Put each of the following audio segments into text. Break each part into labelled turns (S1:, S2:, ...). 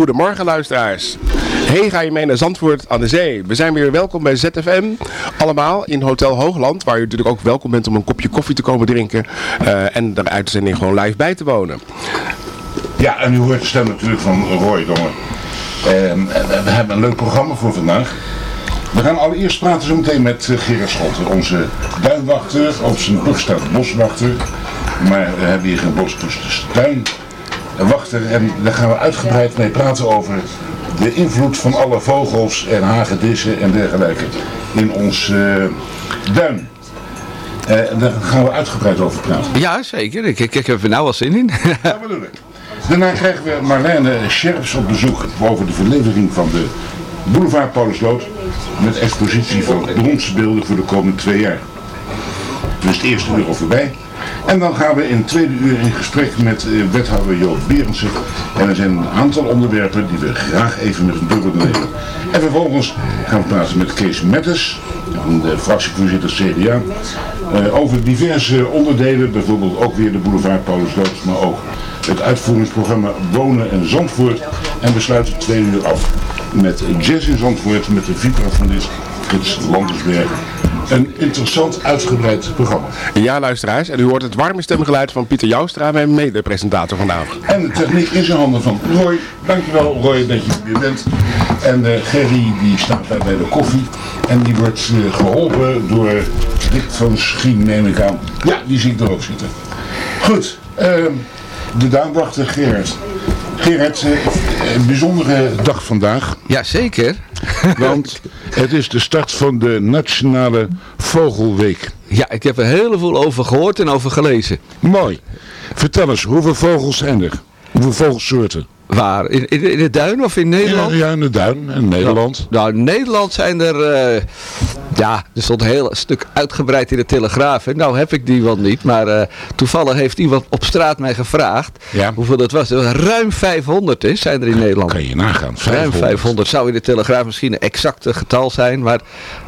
S1: Goedemorgen luisteraars. Hey, ga je mee naar Zandvoort aan de Zee? We zijn weer welkom bij ZFM, allemaal in Hotel Hoogland, waar u natuurlijk ook welkom bent om een kopje koffie te komen drinken uh, en de uitzending gewoon live bij te wonen.
S2: Ja, en u hoort de stem natuurlijk van Roy Dongen. En, we hebben een leuk programma voor vandaag. We gaan allereerst praten zo meteen met uh, Gerard Scholten, onze duinwachter, staat boswachter. Maar we hebben hier geen bos, dus wachten en daar gaan we uitgebreid mee praten over de invloed van alle vogels en hagedissen en dergelijke in ons uh, duin. Uh, daar gaan we uitgebreid over praten.
S3: Ja, zeker. Ik, ik, ik heb er nou wel zin in.
S2: ja, bedoel ik. Daarna krijgen we Marlene Scherps op bezoek over de verlevering van de boulevard Paulusloot met expositie van bronsbeelden voor de komende twee jaar. Dus het eerste uur al voorbij. En dan gaan we in het tweede uur in gesprek met uh, wethouder Joop Berendsen. En er zijn een aantal onderwerpen die we graag even met door willen nemen. En vervolgens gaan we praten met Kees Mettes, de fractievoorzitter CDA. Uh, over diverse onderdelen, bijvoorbeeld ook weer de boulevard Paulusloot, maar ook het uitvoeringsprogramma Wonen en Zandvoort. En we sluiten tweede uur af met Jazz in Zandvoort met de vibrafonist Frits Landersberg een interessant uitgebreid programma.
S1: Ja, luisteraars. En u hoort het warme stemgeluid van Pieter Joustra, mijn mede-presentator vandaag.
S2: En de techniek is in handen van Roy. Dankjewel Roy dat je hier bent. En uh, Gerry die staat daar bij de koffie. En die wordt uh, geholpen door Dick van Schien, neem ik aan. Ja, die zie ik er ook zitten. Goed, uh, de duimwachter Gerard. Gerard, een bijzondere dag vandaag.
S3: Jazeker.
S2: Want het is de start van de Nationale Vogelweek.
S3: Ja, ik heb er heel veel over gehoord en over gelezen.
S2: Mooi. Vertel eens, hoeveel vogels zijn er? Hoeveel vogelsoorten?
S3: Waar? In, in, in de duin of in Nederland?
S2: Ja, ja in de duin, in Nederland.
S3: Nou, nou in Nederland zijn er... Uh, ja, er stond een heel stuk uitgebreid in de Telegraaf. Hè. Nou heb ik die wel niet, maar uh, toevallig heeft iemand op straat mij gevraagd
S2: ja.
S3: hoeveel dat was. Ruim 500 is, zijn er in Nederland.
S2: Kan je nagaan. 500.
S3: Ruim 500 zou in de Telegraaf misschien een exacte getal zijn, maar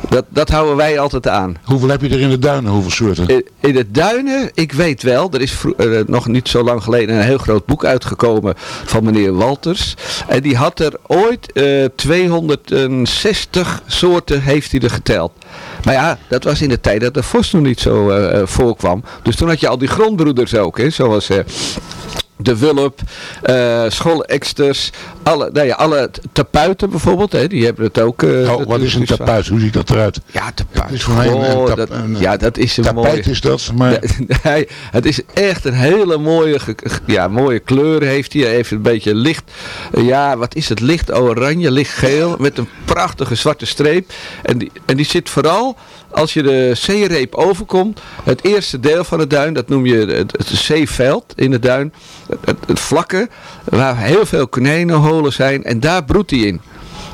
S3: dat, dat houden wij altijd aan.
S2: Hoeveel heb je er in de duinen, hoeveel soorten?
S3: In, in de duinen, ik weet wel, er is uh, nog niet zo lang geleden een heel groot boek uitgekomen van meneer Walters. En die had er ooit uh, 260 soorten heeft hij er geteld. Maar ja, dat was in de tijd dat de vos nog niet zo uh, voorkwam. Dus toen had je al die grondbroeders ook, hè, zoals... Uh, de wulp, uh, schooleksters, alle, nou ja, alle tapuiten bijvoorbeeld, hè, die hebben het ook. Uh,
S2: oh, wat is een tapuit? Hoe ziet dat eruit?
S3: Ja, tapuit.
S2: Is een, een, tap,
S3: dat,
S2: een,
S3: ja, dat is een
S2: tapijt
S3: mooie,
S2: is dat, maar...
S3: Nee, het is echt een hele mooie, ja, mooie kleur heeft hij. Hij heeft een beetje licht, ja, wat is het? Licht oranje, licht geel, met een prachtige zwarte streep. En die, en die zit vooral als je de zeereep overkomt, het eerste deel van de duin, dat noem je het, het zeeveld in de duin, het, het, het, vlakke, waar heel veel zijn en daar broedt hij in.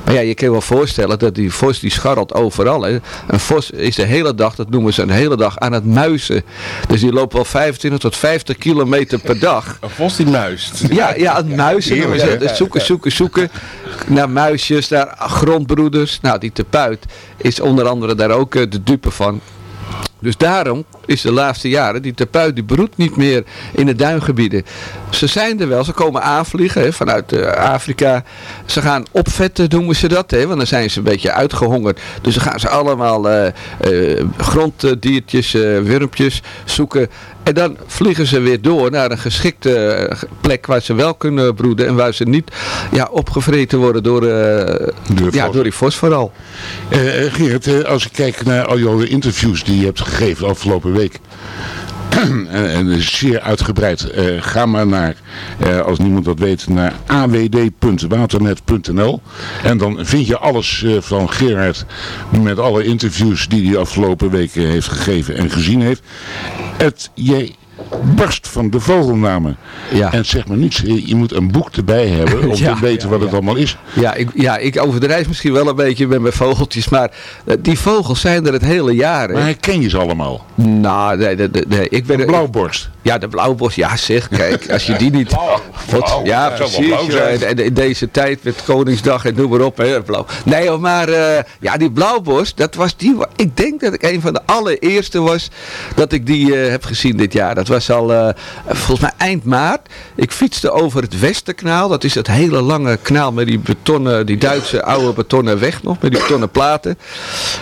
S3: Maar ja, je kan je wel voorstellen dat die vos die scharrelt overal. Hè. Een vos is de hele dag, dat noemen ze een hele dag, aan het muizen. Dus die loopt wel 25 tot 50 kilometer per dag.
S1: Een vos die muist.
S3: Ja, ja aan het muizen. Het. Zoeken, zoeken, zoeken. Naar muisjes, naar grondbroeders. Nou, die tepuit is onder andere daar ook eh, de dupe van. Dus daarom is de laatste jaren, die tapuit die broedt niet meer in de duingebieden. Ze zijn er wel, ze komen aanvliegen hè, vanuit uh, Afrika. Ze gaan opvetten noemen ze dat, hè, want dan zijn ze een beetje uitgehongerd. Dus dan gaan ze allemaal uh, uh, gronddiertjes, wurmpjes zoeken. En dan vliegen ze weer door naar een geschikte plek waar ze wel kunnen broeden. En waar ze niet ja, opgevreten worden door,
S2: door,
S3: ja, door die fos vooral.
S2: Geert, als ik kijk naar al jouw interviews die je hebt gegeven de afgelopen week. En, en zeer uitgebreid. Uh, ga maar naar, als niemand dat weet, naar awd.waternet.nl. En dan vind je alles van Gerard met alle interviews die hij afgelopen weken heeft gegeven en gezien heeft. Het, jij barst van de vogelnamen.
S3: Ja.
S2: En zeg maar niets, je moet een boek erbij hebben om
S3: Ja,
S2: te weten
S3: ja,
S2: wat het allemaal is.
S3: Ja ik, ja, ik overdrijf misschien wel een beetje met mijn vogeltjes, maar uh, die vogels zijn er het hele jaar.
S2: Maar herken je ze allemaal?
S3: Nou, nee, nee, nee, nee, ik ben...
S2: Een blauwborst.
S3: Ja, de blauwbos. Ja, zeg, kijk, als je die niet... Wat,
S2: blauw.
S3: ja, precies. En in deze tijd met Koningsdag en noem maar op, hè, blauw. Nee, maar eh, ja, die blauwbos, dat was die... Ik denk dat ik een van de allereerste was dat ik die eh, heb gezien dit jaar. Dat was al, eh, volgens mij eind maart. Ik fietste over het Westerkanaal. Dat is het hele lange kanaal met die betonnen, die Duitse oude betonnen weg nog, met die betonnen platen.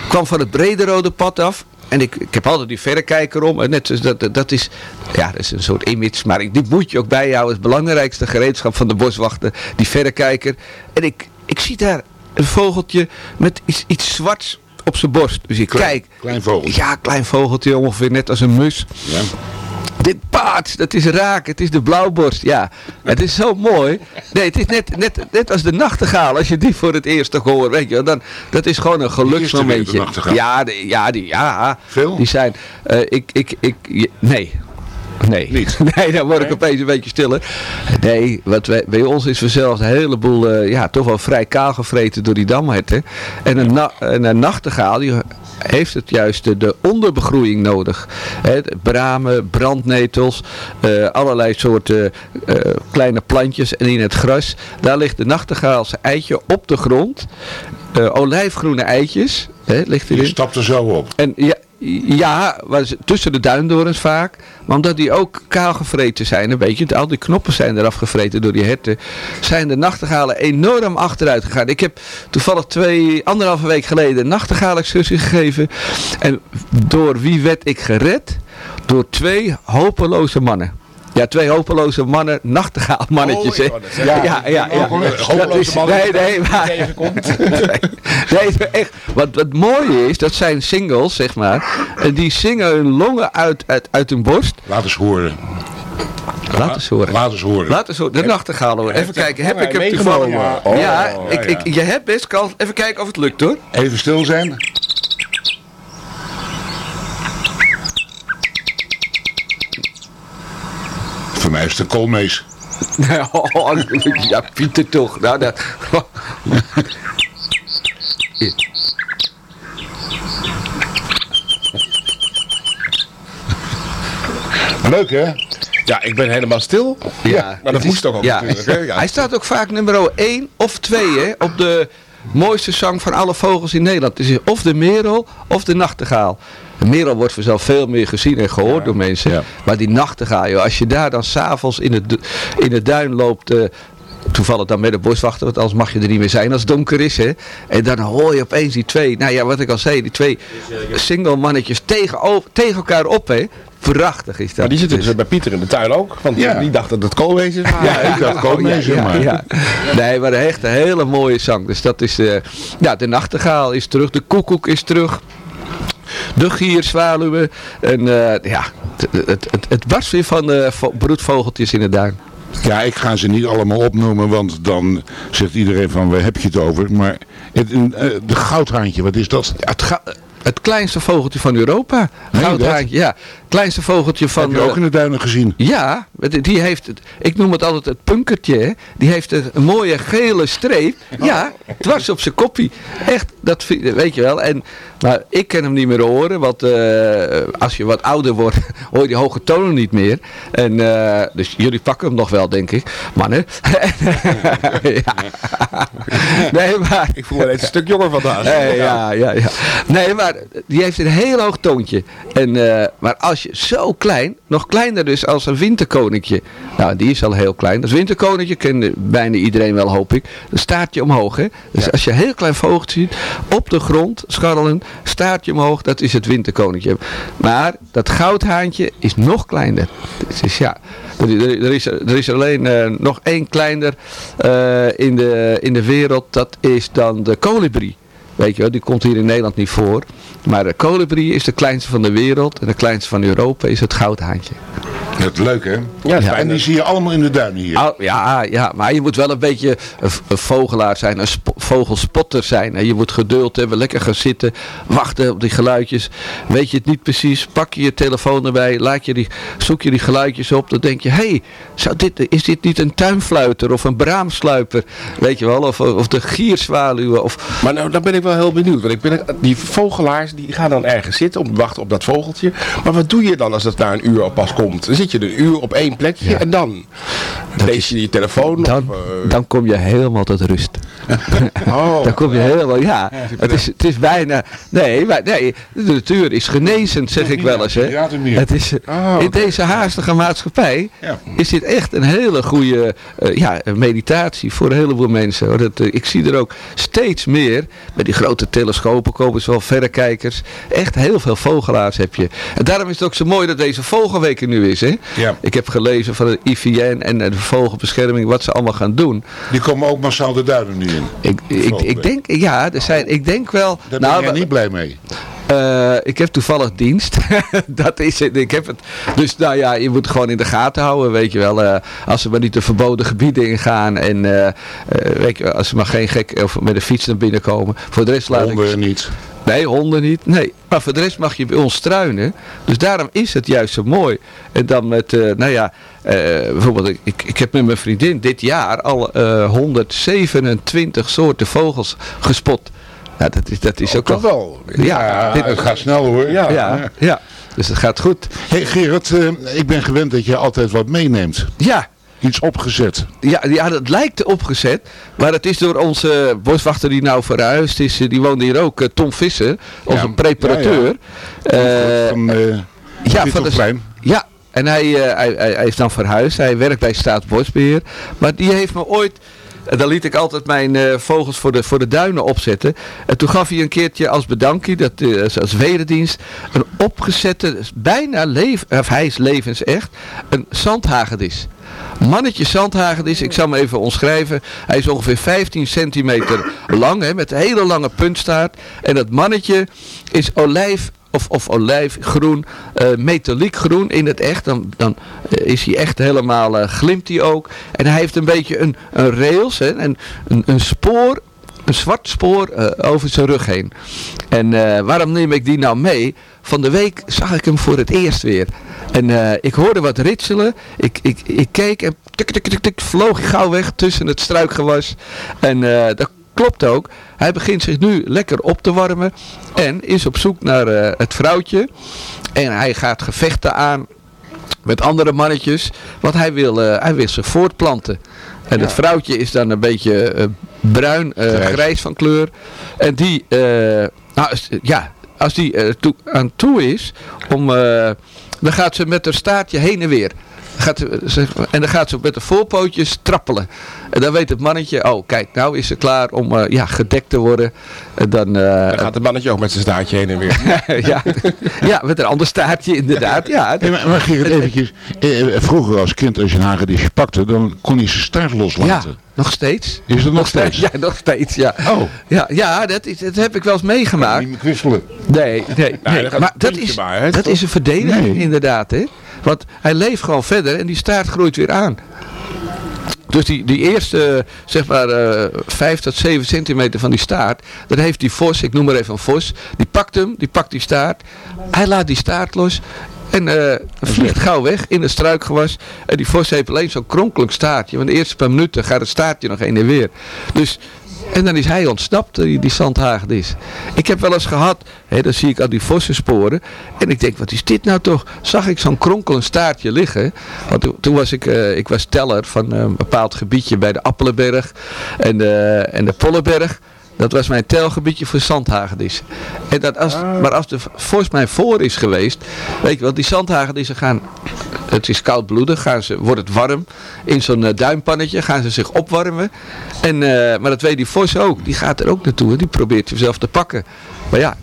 S3: Kwam van het Brederode pad af. En ik, ik heb altijd die verrekijker om. En net, dat, dat, dat is, ja, dat is een soort image. Maar ik, die moet je ook bijhouden. Het belangrijkste gereedschap van de boswachter. Die verrekijker. En ik, ik zie daar een vogeltje met iets, iets zwarts op zijn borst. Dus ik
S2: Klein-
S3: kijk.
S2: klein vogeltje.
S3: Ja, klein vogeltje. Ongeveer net als een mus.
S2: Ja.
S3: Dit paard, dat is raak, het is de blauwborst. Ja, het is zo mooi. Nee, het is net, net, net als de nachtegaal. Als je die voor het eerst toch hoort, weet je dan, dat is gewoon een geluksmomentje. Ja, de, ja, die, ja.
S2: Veel?
S3: Die zijn, eh, ik, ik, ik, nee. Nee.
S2: Niet?
S3: Nee, dan word ik opeens een beetje stiller. Nee, wat wij, bij ons is vanzelf een heleboel, eh, ja, toch wel vrij kaal gevreten door die damherten. En een, na, en een nachtegaal, die heeft het juist de, de onderbegroeiing nodig. Bramen, brandnetels, eh, allerlei soorten eh, kleine plantjes en in het gras. Daar ligt de nachtegaal zijn eitje op de grond. Olijfgroene eitjes, hè, ligt
S2: Je
S3: erin.
S2: stapt er zo op.
S3: En ja, ja ze- tussen de duindorens vaak. Maar omdat die ook kaal gevreten zijn, een beetje. Al die knoppen zijn eraf gevreten door die herten. Zijn de nachtegalen enorm achteruit gegaan. Ik heb toevallig twee, anderhalve week geleden een nachtegaalexcursie gegeven. En door wie werd ik gered? Door twee hopeloze mannen. Ja, twee hopeloze mannen.
S1: Oh,
S3: hè.
S1: wou net zeggen.
S3: ja, ja, ja.
S1: Hopeloze
S3: Dat is-
S1: mannen
S3: Nee, nee, maar... Nee, echt. Wat, wat mooie is, dat zijn singles, zeg maar. En die zingen hun longen uit, uit, uit hun borst.
S2: Laat eens horen.
S3: Laat eens horen.
S2: Laat eens horen.
S3: Laat eens horen. De nachtegaal hoor. Even kijken, heb ik hem toevallig?
S1: Oh,
S3: ja,
S1: ja,
S3: ik, ik, je hebt best kans. Even kijken of het lukt hoor.
S2: Even stil zijn. Mij is het een koolmees.
S3: Oh, ja, Pieter toch. Nou, dat...
S2: Leuk hè?
S1: Ja, ik ben helemaal stil.
S3: Ja,
S1: maar dat
S3: is-
S1: moest toch ook
S3: ja.
S1: natuurlijk. Hè? Ja.
S3: Hij staat ook vaak nummer 1 of 2 hè, op de mooiste zang van alle vogels in Nederland. Het is of de merel of de nachtegaal. De merel wordt vanzelf veel meer gezien en gehoord door mensen. Maar die nachtegaal, joh, als je daar dan s'avonds in het, in het duin loopt... eh, Toevallig dan met de boswachter, want anders mag je er niet meer zijn als het donker is. Hè? En dan hoor je opeens die twee, nou ja, wat ik al zei, die twee single mannetjes tegen, tegen elkaar op. Hè? Prachtig is dat.
S1: Maar die zitten
S3: Dus-
S1: bij Pieter in de tuin ook. Want
S2: Ja.
S1: die dacht dat het koolwezen was.
S2: Ja, ik dacht
S3: Oh, ja,
S2: maar.
S3: ja. Nee, maar echt een hele mooie zang. Dus dat is, eh, ja, de nachtegaal is terug, de koekoek is terug. De gierzwaluwen. En eh, ja, het, het, het, het barst weer van vo- broedvogeltjes in de duin.
S2: Ja, ik ga ze niet allemaal opnoemen, want dan zegt iedereen van waar heb je het over. Maar het, eh, de goudhaantje, wat is dat?
S3: Ja, het, ga- het kleinste vogeltje van Europa. Goudhaantje, ja. Kleinste vogeltje van...
S2: heb je
S3: eh,
S2: ook in de duinen gezien?
S3: Ja, die heeft, ik noem het altijd het punkertje. hè. Die heeft een, mooie gele streep. Ja, dwars op zijn koppie. Echt, dat weet je wel. En, maar ik kan hem niet meer horen. Want eh, als je wat ouder wordt, hoor je die hoge tonen niet meer. En, eh, dus jullie pakken hem nog wel, denk ik. Mannen. ja. Nee, maar...
S1: Ik voel me een stuk jonger vandaag.
S3: Nee, ja, ja, ja. Nee, maar die heeft een heel hoog toontje. En, eh, maar als je zo klein, nog kleiner dus als een winterkoninkje. Nou, die is al heel klein. Dat winterkoninkje kent bijna iedereen wel, hoop ik. Dan staart je omhoog, hè. Dus als je een heel klein vogeltje ziet, op de grond, scharrelen, staart je omhoog, dat is het winterkoninkje. Maar dat goudhaantje is nog kleiner. Ja, er is, er is alleen eh, nog één kleiner eh, in, de, in de wereld. Dat is dan de kolibrie. Weet je wel, die komt hier in Nederland niet voor. Maar de kolibrie is de kleinste van de wereld. En de kleinste van Europa is het goudhaantje.
S2: Dat is leuk hè?
S1: Ja, is
S2: En die zie je allemaal in de duinen hier.
S3: Ja, ja, maar je moet wel een beetje een, vogelaar zijn, een spo- vogelspotter zijn. hè. Je moet geduld hebben, lekker gaan zitten, wachten op die geluidjes. Weet je het niet precies, pak je je telefoon erbij, laat je die, zoek je die geluidjes op. Dan denk je, hé, hey, zou dit, is dit niet een tuinfluiter of een braamsluiper? Weet je wel, of, of de gierzwaluwen. Of,
S1: Maar nou, dan ben ik wel heel benieuwd. Want ik ben, die vogelaars die gaan dan ergens zitten om te wachten op dat vogeltje. Maar wat doe je dan als dat na een uur pas komt? Dan zit je een uur op één plekje en dan lees je je telefoon.
S3: dan,
S1: of, eh,
S3: dan kom je helemaal tot rust.
S1: oh,
S3: Dan kom je helemaal, ja. Het is, het is bijna, nee, maar, nee, de natuur is genezend, zeg ik wel eens. Hè. Het is,
S1: Oh,
S3: in deze haastige maatschappij is dit echt een hele goede eh, ja, meditatie voor een heleboel mensen. hoor. Dat, eh, ik zie er ook steeds meer, met die grote telescopen komen zowel Echt heel veel vogelaars heb je. En daarom is het ook zo mooi dat deze vogelweek er nu is. Hè.
S2: Ja.
S3: Ik heb gelezen van de IVN en de vogelbescherming wat ze allemaal gaan doen.
S2: Die komen ook massaal de duinen nu in.
S3: Ik, ik, ik denk, ja, er zijn, ik denk wel...
S2: Daar ben
S3: nou,
S2: jij niet blij mee.
S3: eh, ik heb toevallig dienst. dat is het. Ik heb het. Dus nou ja, je moet gewoon in de gaten houden, weet je wel. eh, als ze maar niet de verboden gebieden ingaan. En eh, weet je, als ze maar geen gek of met een fiets naar binnen komen. Voor de rest laat ik...
S2: Honden niet.
S3: Nee, honden niet. Nee, maar voor de rest mag je bij ons struinen. Dus daarom is het juist zo mooi. En dan met, eh, nou ja, eh, bijvoorbeeld, ik, ik heb met mijn vriendin dit jaar al eh 127 soorten vogels gespot. Nou, dat is, dat is ook
S1: toch
S3: wel... Ja,
S2: Ja,
S3: dit-
S2: het gaat snel hoor.
S1: Ja.
S3: ja, ja, dus het gaat goed.
S2: Hey Gerard, eh, ik ben gewend dat je altijd wat meeneemt.
S3: Ja,
S2: Iets opgezet.
S3: ja, ja, dat lijkt opgezet. Maar het is door onze boswachter die nou verhuisd is. eh, Die woonde hier ook, eh, Tom Visser. Onze
S2: Ja,
S3: preparateur. Eh,
S2: van eh
S3: ja, van de, ja, en hij, hij, hij, hij is dan verhuisd. Hij werkt bij Staatsbosbeheer. Maar die heeft me ooit... En dan liet ik altijd mijn eh, vogels voor de, voor de duinen opzetten. En toen gaf hij een keertje als bedankje, dat, eh, als- wederdienst, een opgezette, bijna leef, of hij is levensecht, een zandhagedis. Mannetje zandhagedis, ik zal hem even omschrijven. Hij is ongeveer 15 centimeter lang, hè, met een hele lange puntstaart. En dat mannetje is olijf of, of olijfgroen, eh metaliekgroen in het echt. Dan, dan eh, is hij echt helemaal, eh, glimt hij ook. En hij heeft een beetje een, een rails, hè, en een, een spoor, een zwart spoor over zijn rug heen. En waarom neem ik die nou mee? Van de week zag ik hem voor het eerst weer. En ik hoorde wat ritselen. Ik, ik, ik keek en tik, tik, tik, tik, vloog gauw weg tussen het struikgewas. En dat klopt ook. Hij begint zich nu lekker op te warmen. En is op zoek naar eh, het vrouwtje. En hij gaat gevechten aan met andere mannetjes. Want hij wil, eh, hij wil zich voortplanten. En het vrouwtje is dan een beetje eh, bruin,
S2: Grijs.
S3: grijs. van kleur. En die, nou, ja, als die toe, aan toe is, om, dan gaat ze met haar staartje heen en weer. Gaat ze, ze- en dan gaat ze met de voorpootjes trappelen. En dan weet het mannetje, oh kijk, nou is ze klaar om eh, ja, gedekt te worden. En dan, eh,
S1: Dan gaat het mannetje ook met zijn staartje heen en weer.
S3: ja, ja, met een ander staartje inderdaad. Ja,
S2: Hey, maar, maar Gerard, eventjes. eh, eh, vroeger als kind, als je een hagedisje pakte, dan kon hij zijn staart
S3: ja,
S2: loslaten.
S3: nog steeds.
S2: Is dat nog steeds?
S3: Ja, nog steeds, ja.
S2: Oh.
S3: Ja, ja dat, is, dat heb ik wel eens
S2: Niet
S3: meegemaakt.
S2: meer kwispelen.
S3: Nee, nee, nee. maar dat is,
S1: maar, hè,
S3: dat
S1: toch?
S3: is een verdediging
S2: Nee.
S3: inderdaad, hè. Want hij leeft gewoon verder en die staart groeit weer aan. Dus die, die eerste, zeg maar, eh 5 tot 7 centimeter van die staart, dat heeft die vos, ik noem maar even een vos, die pakt hem, die pakt die staart, hij laat die staart los en eh, vliegt gauw weg in het struikgewas. En die vos heeft alleen zo'n kronkelend staartje, want de eerste paar minuten gaat het staartje nog heen en weer. Dus en dan is hij ontsnapt, die, die zandhagedis. Ik heb wel eens gehad, dan zie ik al die vossensporen. En ik denk, wat is dit nou toch? Zag ik zo'n kronkelend staartje liggen. Want toen, toen was ik, eh, ik was teller van eh, een bepaald gebiedje bij de Appelenberg en de, en de Pollenberg. Dat was mijn telgebiedje voor zandhagedissen. En dat als, Maar als de vos mij voor is geweest, weet je wel, die zandhagedissen gaan, het is koudbloedig, gaan ze, wordt het warm, in zo'n eh, duimpannetje gaan ze zich opwarmen. En, eh, maar dat weet die vos ook, die gaat er ook naartoe en die probeert zichzelf te pakken. Maar ja,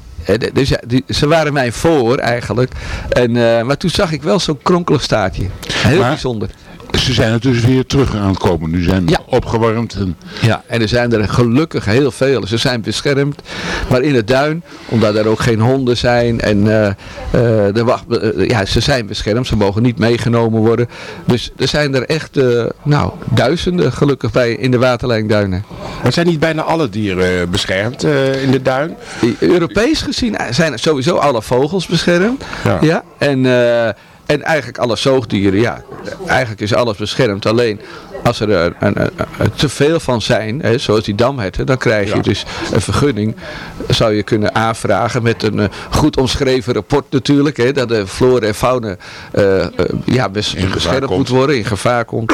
S3: dus ja, die, ze waren mij voor eigenlijk. En, eh, maar toen zag ik wel zo'n kronkelig staartje. Heel
S2: Maar-
S3: bijzonder.
S2: Ze zijn er dus weer terug aan het komen. Nu zijn
S3: Ja.
S2: opgewarmd. En,
S3: Ja, en er zijn er gelukkig heel veel. Ze zijn beschermd. Maar in het duin, omdat er ook geen honden zijn. En eh, eh, de wacht, eh, ja, ze zijn beschermd. Ze mogen niet meegenomen worden. Dus er zijn er echt eh, nou, duizenden gelukkig bij in de waterlijnduinen.
S1: Maar zijn niet bijna alle dieren eh, beschermd eh, in de duin?
S3: Europees gezien zijn sowieso alle vogels beschermd.
S1: Ja.
S3: En, eh, en eigenlijk alle zoogdieren. Ja, eigenlijk is alles beschermd. Alleen als er een, een, een- een te veel van zijn, hè, zoals die damherten, dan krijg je
S1: Ja.
S3: dus een vergunning. Zou je kunnen aanvragen met een eh, goed omschreven rapport natuurlijk. Hè, dat de flora en fauna eh, eh, ja, bes-
S2: gevaar
S3: beschermd
S2: komt.
S3: moet worden, in gevaar komt.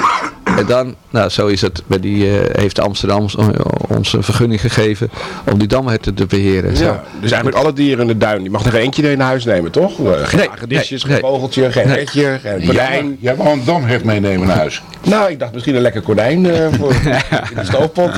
S3: En dan, nou zo is het, bij die, eh, heeft Amsterdam ons- een vergunning gegeven om die damherten te beheren. Zo.
S1: Ja, dus eigenlijk alle dieren in de duin. Die mag er eentje in huis nemen, toch? Eh, Geen
S3: Nee,
S1: geen
S3: nee.
S1: vogeltje, geen
S3: Nee.
S1: retje, geen
S2: ja,
S1: konijn.
S2: jij wou een damhert meenemen naar huis.
S1: Nou, ik dacht misschien een lekker konijn eh, voor in de stoofpot.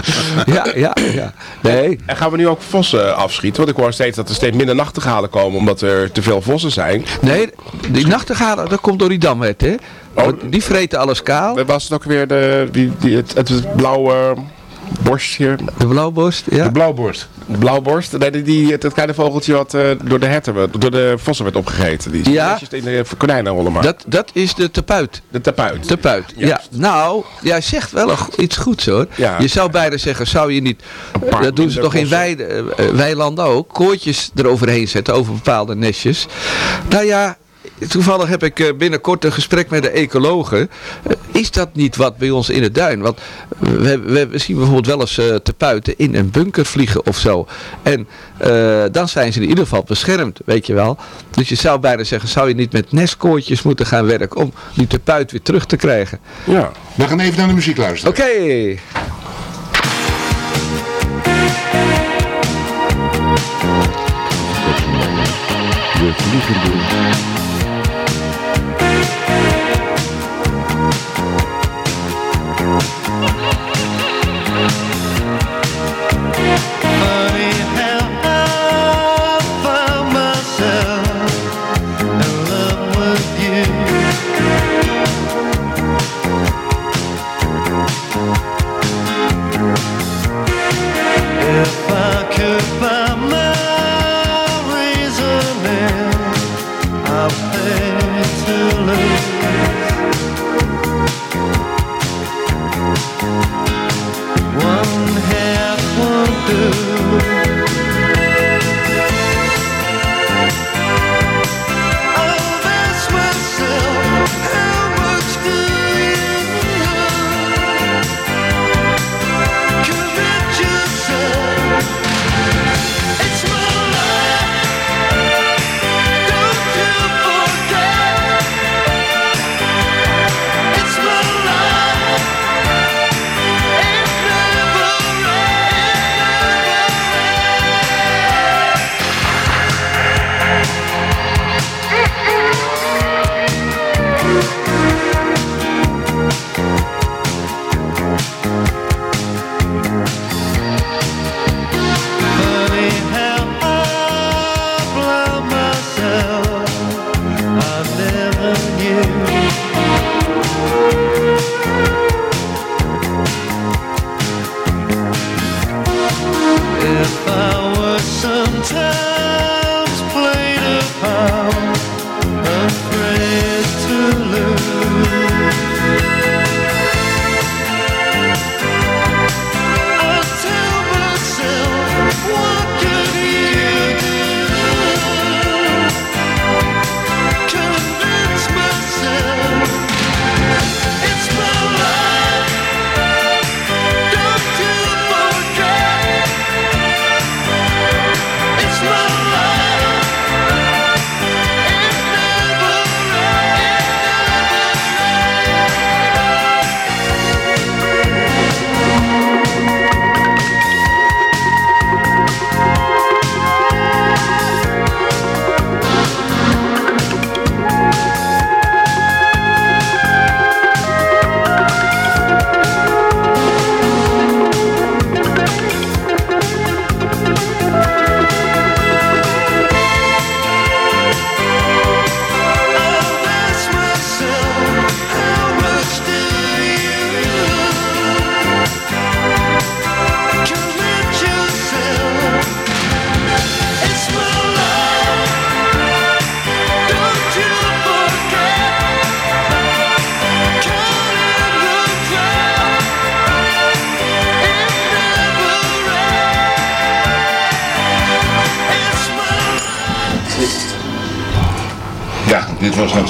S3: Ja, ja, ja. Nee,
S1: En gaan we nu ook vossen afschieten? Want ik hoor steeds dat er steeds minder nachtegalen komen omdat er te veel vossen zijn.
S3: nee, die nachtegalen, dat komt door die damhert, hè. Want Die vreten alles kaal.
S1: Wat Was het ook weer de, die, die, het, het blauwe borstje?
S3: De blauwborst, ja.
S2: De blauwborst.
S1: De blauwborst? Nee, die, die, het, het kleine vogeltje wat eh, door de herten, door de vossen werd opgegeten. Die
S3: Ja.
S1: in de konijnen rollen maar.
S3: Dat, dat is de tepuit.
S1: de tapuit.
S3: Tepuit, ja.
S1: Juist.
S3: Nou, jij zegt wel iets goeds hoor.
S1: Ja.
S3: Je zou bijna zeggen, zou je niet, dat doen ze toch in weide, eh, weilanden ook, koortjes eroverheen zetten over bepaalde nestjes. Nou ja, toevallig heb ik eh, binnenkort een gesprek met de ecologen. Eh, Is dat niet wat bij ons in het duin? Want we, we, we zien bijvoorbeeld wel eens eh, te puiten in een bunker vliegen of zo. En eh, dan zijn ze in ieder geval beschermd, weet je wel. Dus je zou bijna zeggen, zou je niet met nestkoortjes moeten gaan werken om die te puit weer terug te krijgen?
S1: Ja.
S2: We gaan even naar de muziek luisteren.
S3: Oké.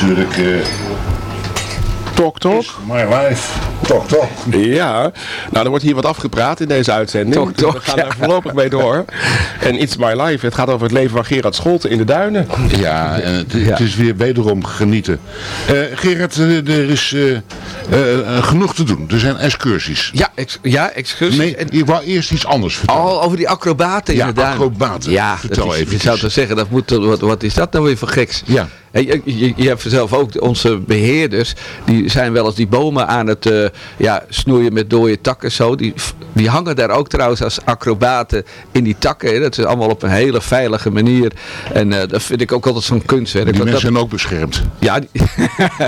S2: Natuurlijk eh
S1: Talk, talk.
S2: My Life. Talk, talk.
S1: Ja, nou er wordt hier wat afgepraat in deze uitzending.
S3: Talk, talk,
S1: we gaan daar voorlopig mee door. En It's My Life, het gaat over het leven van Gerard Scholten in de duinen.
S2: Ja, en het, het is weer wederom genieten. Eh, Gerard, eh, er is genoeg te doen. Er zijn excursies.
S3: Ja, ex ja excursies.
S2: Nee,
S3: En-
S2: je wou eerst iets anders vertellen.
S3: Oh, over die acrobaten
S2: Ja,
S3: inderdaad.
S2: acrobaten.
S3: Ja,
S2: Vertel eventjes.
S3: Je zou toch zeggen, dat moet, wat, wat is dat nou weer voor geks?
S2: Ja.
S3: Je, je, je hebt zelf ook onze beheerders, die zijn wel eens die bomen aan het eh, ja, snoeien met dode takken zo. Die, die hangen daar ook trouwens als acrobaten in die takken. Hè. Dat is allemaal op een hele veilige manier. En eh, dat vind ik ook altijd zo'n kunstwerk.
S2: Die mensen
S3: dat-
S2: zijn ook beschermd.
S3: ja, die-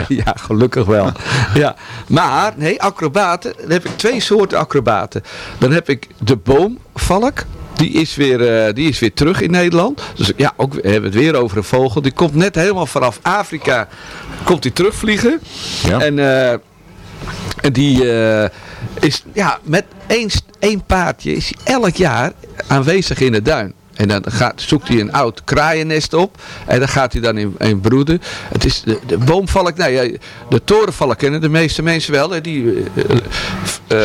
S3: ja, gelukkig wel. Ja. Maar, nee, acrobaten. Dan heb ik twee soorten acrobaten. Dan heb ik de boomvalk. Die is, weer, eh, die is weer terug in Nederland. Dus ja, ook, we hebben het weer over een vogel. Die komt net helemaal vanaf Afrika. Komt die terugvliegen.
S2: Ja.
S3: En, eh, en die eh, is ja, met één, één paardje is hij elk jaar aanwezig in de duin. En dan gaat, zoekt hij een oud kraaiennest op. En dan gaat hij dan in, in broeden. Het is de, de boomvalk. Nou ja, de torenvalk kennen de meeste mensen wel. Hè, die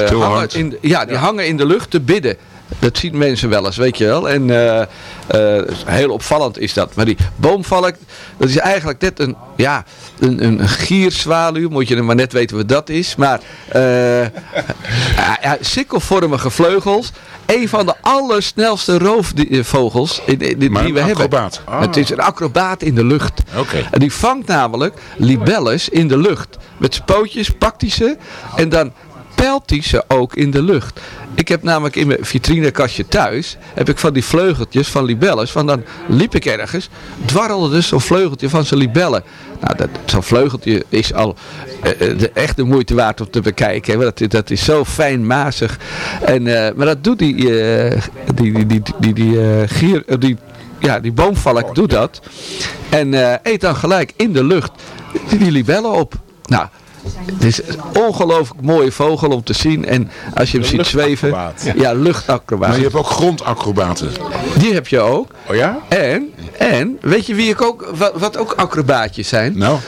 S3: hangen, in, ja, die hangen in de lucht te bidden. Dat zien mensen wel eens, weet je wel. En eh, eh, heel opvallend is dat. Maar die boomvalk, dat is eigenlijk net een, ja, een, een, gierzwaluw. Moet je maar net weten wat dat is. Maar eh sikkelvormige vleugels. Een van de allersnelste roofvogels in, in- die we
S2: een
S3: hebben.
S2: acrobaat.
S3: Het is een acrobaat in de lucht.
S2: Oké.
S3: En die vangt namelijk libelles in de lucht. Met zijn pootjes pakt hij ze en dan pelt hij ze ook in de lucht. Ik heb namelijk in mijn vitrinekastje thuis, heb ik van die vleugeltjes van libelles, van dan liep ik ergens, dwarrelde dus zo'n vleugeltje van zijn libellen. Nou, zo'n vleugeltje is al eh, eh, de, echt de moeite waard om te bekijken. Hè. want Dat, dat is zo fijnmazig. En, eh, maar dat doet die, eh, die, die, die, die, die, eh, gier, die ja, die boomvalk doet dat. En eet dan gelijk in de lucht die, die libellen op. Nou, het is een ongelooflijk mooie vogel om te zien. En als je hem ziet zweven. Ja, luchtacrobaat.
S2: Maar je hebt ook grondacrobaten.
S3: Die heb je ook.
S1: Oh ja?
S3: En, en weet je wie ik ook, wat, wat ook acrobaatjes zijn?
S2: Nou,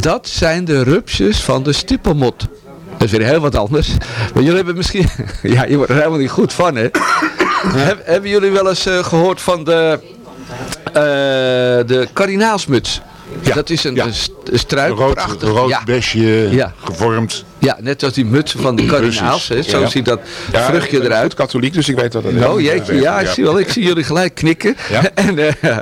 S3: Dat zijn de rupsjes van de stippelmot. Dat is weer heel wat anders. Maar jullie hebben misschien... Ja, je wordt er helemaal niet goed van, hè? Heb- hebben jullie wel eens eh, gehoord van de... eh, de kardinaalsmuts?
S2: Ja,
S3: Dat is een,
S2: ja.
S3: een st- een struik.
S2: rood,
S3: prachtig.
S2: rood
S3: ja.
S2: besje
S3: Ja.
S2: gevormd.
S3: ja, net als die mutsen van de kardinaals. Hè? Zo ziet dat vruchtje
S1: ik ben
S3: eruit.
S1: katholiek, dus ik weet wat dat is.
S3: Oh jeetje, ja, ik zie wel. Ik zie jullie gelijk knikken. En, eh,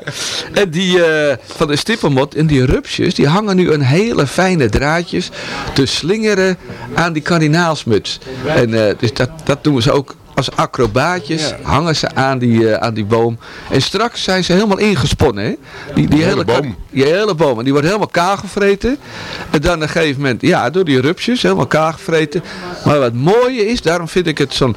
S3: en die eh, van de stippenmot en die rupsjes, die hangen nu een hele fijne draadjes te slingeren aan die kardinaalsmuts. En eh, dus dat, dat doen ze ook als acrobaatjes, hangen ze aan die, eh, aan die boom. En straks zijn ze helemaal ingesponnen. Hè? Die, die,
S2: hele boom.
S3: Die hele boom. En die wordt helemaal kaal gevreten. En dan op een gegeven moment, ja, door die rupsjes, helemaal kaal gevreten. Maar wat mooie is, daarom vind ik het zo'n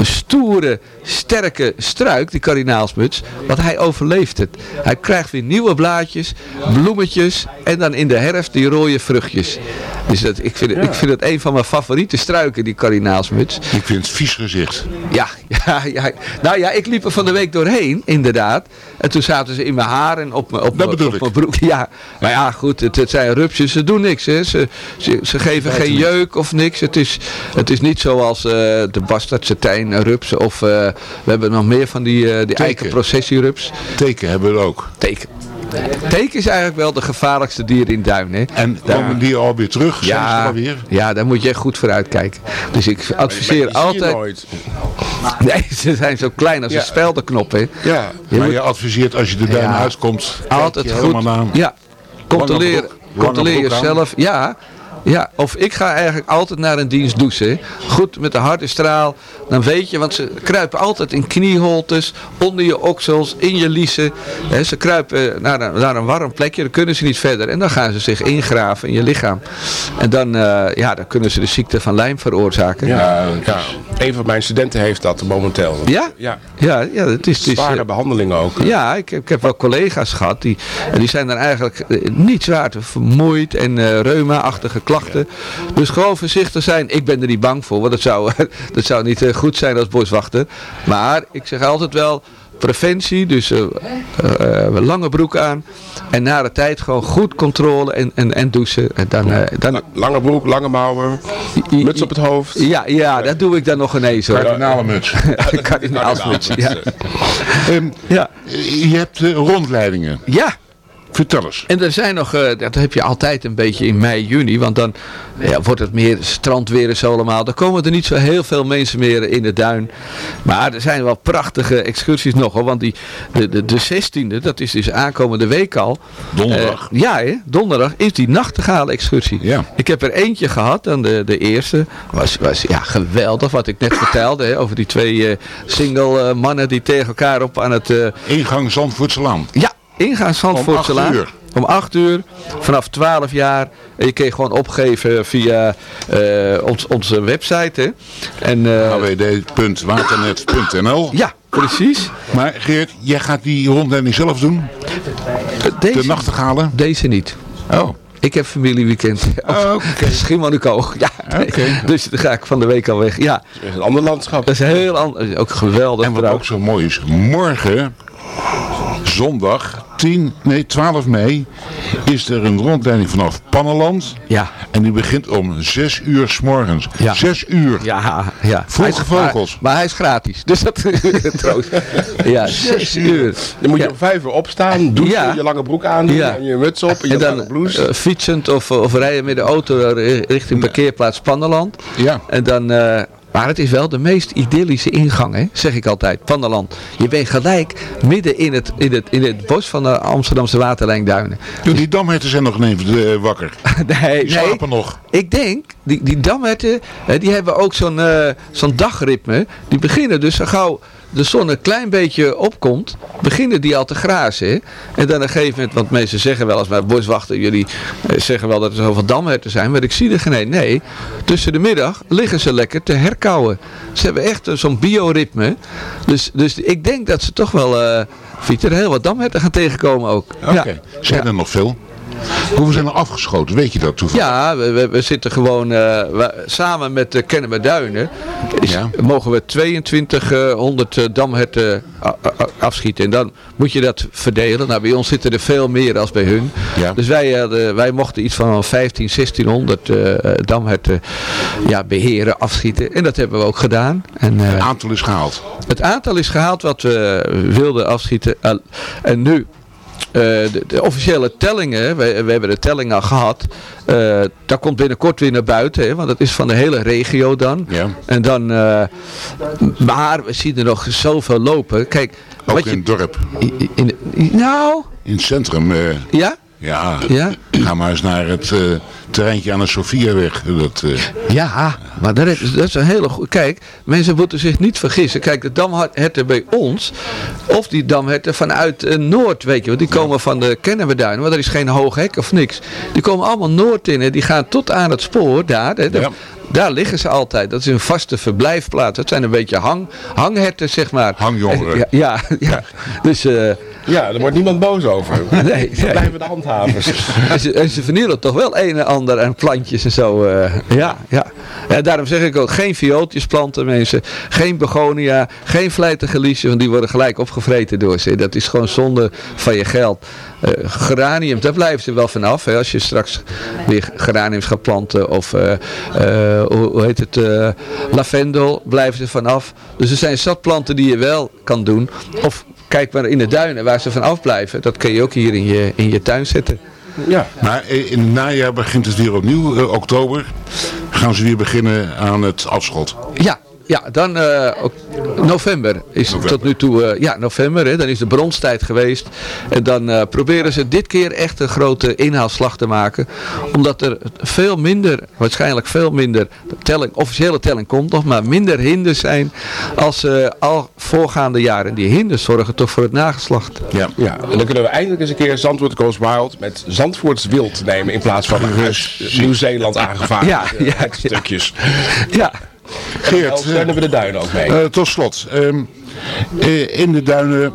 S3: stoere, sterke struik, die kardinaalsmuts. Want hij overleeft het. Hij krijgt weer nieuwe blaadjes, bloemetjes en dan in de herfst die rode vruchtjes. Dus dat, ik, vind het, ik vind het een van mijn favoriete struiken, die kardinaalsmuts.
S2: Ik vind het vies gezicht.
S3: Ja, ja, ja. Nou ja, ik liep er van de week doorheen, inderdaad. En toen zaten ze in mijn haar en op, mijn- op, mijn-
S2: bedoel
S3: op
S2: ik.
S3: mijn broek. Ja, maar ja, goed, het, het zijn rupsjes, ze doen niks. Hè. Ze, ze, ze geven geen jeuk of niks. Het is, het is niet zoals eh, de bastardsetijn rups of eh, we hebben nog meer van die, eh die eikenprocessierups.
S2: Teken hebben we er ook.
S3: Teken. Teken is eigenlijk wel de gevaarlijkste dier in Duin. Hè.
S2: En komen die alweer terug? Er
S3: Ja,
S2: alweer?
S3: ja, daar moet je echt goed voor uitkijken. Dus ik adviseer altijd...
S1: nooit.
S3: Nee, ze zijn zo klein als een speldenknop. Hè.
S1: Ja.
S3: Je
S2: maar je adviseert als je de duin uitkomt,
S3: altijd goed. Ja, controleer, controleer jezelf. Ja, ja, of ik ga eigenlijk altijd naar een dienst douchen. Goed met de harde straal. Dan weet je, want ze kruipen altijd in knieholtes, onder je oksels, in je liezen. Hè, ze kruipen naar een, naar een warm plekje, dan kunnen ze niet verder. En dan gaan ze zich ingraven in je lichaam. En dan, eh, ja, dan kunnen ze de ziekte van lijm veroorzaken.
S1: Ja, ja. Een van mijn studenten heeft dat momenteel.
S3: Ja?
S1: Ja.
S3: Ja, ja het is... Het is
S1: Zware
S3: eh,
S1: behandeling ook.
S3: Ja, ik, heb- ik heb wel collega's gehad die, en die zijn dan eigenlijk eh, niet zwaar te vermoeid en eh reuma-achtige klachten. Dus gewoon voorzichtig zijn. Ik ben er niet bang voor, want dat zou, dat zou niet eh, goed zijn als boswachter. Maar ik zeg altijd wel, preventie, dus eh, eh, lange broek aan. En na de tijd gewoon goed controle en, en, en douchen. En dan, dan,
S1: Lange broek, lange mouwen, muts op het hoofd.
S3: ja, ja, dat doe ik dan nog ineens hoor.
S2: Kardinalenmuts.
S3: Kardinaalsmuts, ja.
S2: Ehm,
S3: Ja.
S2: je hebt rondleidingen.
S3: ja,
S2: Vertel eens.
S3: En er zijn nog, eh, dat heb je altijd een beetje in mei, juni, want dan ja, wordt het meer strandweer zo allemaal. Dan komen er niet zo heel veel mensen meer in de duin. Maar er zijn wel prachtige excursies nog hoor, want die, de, de, de 16e, dat is dus aankomende week al.
S2: Donderdag.
S3: Eh, ja hè, donderdag is die nachtegale excursie.
S2: Ja.
S3: Ik heb er eentje gehad, dan de, de eerste. Was, was ja, geweldig wat ik net vertelde hè, over die twee eh, single mannen die tegen elkaar op aan het...
S2: Ingang Zandvoortselaan.
S3: ja, ingaan Zandvoortse
S2: Om acht
S3: Laan.
S2: uur.
S3: Om 8 uur, vanaf 12 jaar. En je kun je gewoon opgeven via eh, ons, onze website. Hè. En, eh,
S2: awd.waternet.nl
S3: ja, precies.
S2: Maar Geert, jij gaat die rondleiding zelf doen? De
S3: Deze,
S2: nachtegalen?
S3: deze niet.
S2: Oh.
S3: Ik heb familieweekend.
S2: Oh, oké.
S3: Schiermonnikoog. Ja, nee.
S2: Oké.
S3: Dus dan ga ik van de week al weg. Ja,
S1: Dat is een ander landschap.
S3: dat is heel anders. Ook geweldig
S2: En wat
S3: trouwens.
S2: ook zo mooi is, morgen, zondag, 10, nee 12 mei, is er een rondleiding vanaf Pannenland.
S3: Ja.
S2: En die begint om 6 uur s morgens.
S3: Ja.
S2: 6 uur.
S3: Ja, ja.
S2: Vroege
S3: Hij is-
S2: vogels.
S3: Maar, maar hij is gratis. Dus dat troost. Ja, zes uur.
S1: Dan moet je
S3: Ja.
S1: om vijf uur opstaan, douchen,
S3: Ja.
S1: je lange broek aan
S3: Ja.
S1: en je muts op en je
S3: En
S1: lange
S3: dan
S1: blouse.
S3: eh, fietsend of, of rijden met de auto eh, richting parkeerplaats Pannerland.
S2: Ja.
S3: En dan, eh, maar het is wel de meest idyllische ingang, hè, zeg ik altijd, Pannerland. Je bent gelijk midden in het, in het, in het bos van de Amsterdamse waterlijnduinen.
S2: Die damherten zijn nog even eh, wakker.
S3: nee,
S2: Die slapen nog.
S3: Ik denk, die, die damherten, die hebben ook zo'n eh, zo'n dagritme. Die beginnen dus zo gauw de zon een klein beetje opkomt, beginnen die al te grazen. hè. En dan een gegeven moment, want mensen zeggen wel eens, maar boswachten, jullie eh, zeggen wel dat er zoveel damherten zijn, maar ik zie er geen een. Nee, tussen de middag liggen ze lekker te herkauwen. Ze hebben echt eh, zo'n bioritme. Dus, dus ik denk dat ze toch wel, eh Pieter, heel wat damherten gaan tegenkomen ook.
S2: Oké.
S3: Ja.
S2: Zijn
S3: Ja.
S2: er nog veel? Hoeveel zijn er afgeschoten? Weet je dat toevallig?
S3: Ja, we, we, zitten gewoon eh, samen met de Kennemer Duinen. Is,
S2: Ja.
S3: Mogen we 2200 eh, damherten afschieten. En dan moet je dat verdelen. Nou, bij ons zitten er veel meer als bij hun.
S2: Ja.
S3: Dus wij, hadden- wij mochten iets van 15, 1600 eh, damherten ja, beheren, afschieten. En dat hebben we ook gedaan. En, eh,
S2: Het aantal is gehaald.
S3: het aantal is gehaald wat we wilden afschieten. Eh, En nu, eh, de, de officiële tellingen, we, we hebben de telling al gehad. eh dat komt binnenkort weer naar buiten, hè, want dat is van de hele regio dan.
S2: Ja.
S3: En dan, eh, maar we zien er nog zoveel lopen. Kijk,
S2: Ook
S3: wat
S2: in
S3: je,
S2: het dorp.
S3: in, in- nou,
S2: In het centrum.
S3: ja?
S2: Ja.
S3: Ja?
S2: Ga maar eens naar het eh, terreintje aan de Sofiaweg. Dat, eh,
S3: Ja, maar dat is, dat is een hele goede... Kijk, mensen moeten zich niet vergissen. Kijk, de damherten bij ons, of die damherten vanuit eh, Noord, weet je. Want die komen van de Kennemerduinen, maar er is geen hoog hek of niks. Die komen allemaal Noord in en die gaan tot aan het spoor daar. Hè, daar-
S2: Ja.
S3: Daar liggen ze altijd. Dat is een vaste verblijfplaats. Dat zijn een beetje hang, hangherten, zeg maar.
S2: Hangjongeren.
S3: Ja, ja, ja. Dus,
S1: Ja, daar wordt niemand boos over.
S3: nee,
S1: Dat
S3: nee.
S1: blijven de handhavers.
S3: En ze, en ze vernielen toch wel een en ander en plantjes en zo. eh, ja, ja. ja, daarom zeg ik ook geen viooltjes planten mensen. Geen begonia, geen vlijtige liesje, want die worden gelijk opgevreten door ze. Dat is gewoon zonde van je geld. Eh geranium, daar blijven ze wel vanaf. Hè, als je straks weer geraniums gaat planten of eh, hoe, heet het, lavendel, blijven ze vanaf. Dus er zijn zatplanten die je wel kan doen. Of kijk maar in de duinen waar ze vanaf blijven. Dat kun je ook hier in je, in je tuin zetten.
S1: Ja.
S2: maar in het najaar begint het weer opnieuw. eh, oktober gaan ze weer beginnen aan het afschot.
S3: Ja, ja dan eh, ook november is
S2: November.
S3: tot nu toe, eh, ja november, hè, dan is de bronstijd geweest. En dan eh, proberen ze dit keer echt een grote inhaalslag te maken. Omdat er veel minder, waarschijnlijk veel minder, de telling, officiële telling komt nog, maar minder hinders zijn als eh, al voorgaande jaren. Die hinders zorgen toch voor het nageslacht.
S2: Ja.
S1: Ja, en dan kunnen we eindelijk eens een keer Zandvoort Goes Wild met Zandvoorts wild nemen in plaats van Nieuw-Zeeland aangevaren
S3: Ja, ja, ja.
S1: stukjes.
S3: Ja,
S1: Geert,
S2: Geert,
S1: steunen we de duinen ook mee.
S2: Eh, tot slot. ehm, eh, in de duinen, eh,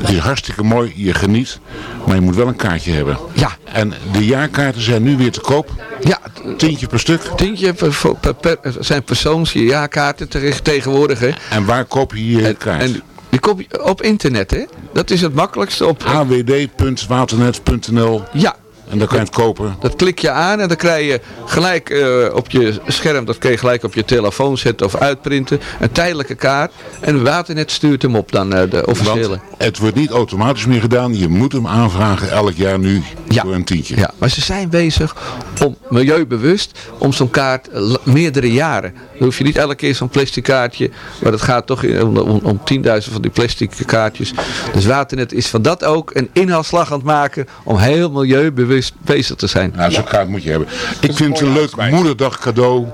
S2: het is hartstikke mooi, je geniet. Maar je moet wel een kaartje hebben.
S3: ja,
S2: En de jaarkaarten zijn nu weer te koop.
S3: ja.
S2: Tientje per stuk.
S3: Tientje per, per, per- zijn persoons, je jaarkaarten tegenwoordig. Hè.
S2: En waar koop je je
S3: En,
S2: kaart?
S3: en
S4: Die kom je op internet, hè? Dat is het makkelijkste op.
S2: awd.waternet.nl
S4: Ja,
S2: en dan kan je het kopen.
S4: dat klik je aan en dan krijg je gelijk eh, op je scherm, dat kun je gelijk op je telefoon zetten of uitprinten, een tijdelijke kaart. En Waternet stuurt hem op dan, eh, de officiële.
S2: Want het wordt niet automatisch meer gedaan. Je moet hem aanvragen elk jaar nu
S4: Ja.
S2: voor een tientje.
S4: Ja, maar ze zijn bezig om milieubewust om zo'n kaart l- meerdere jaren. Dan hoef je niet elke keer zo'n plastic kaartje, maar het gaat toch om, om, om 10.000 van die plastic kaartjes. Dus Waternet is van dat ook een inhaalslag aan het maken om heel milieubewust bezig te zijn.
S2: Nou, zo'n kaart moet je hebben. Ik vind het een leuk moederdag cadeau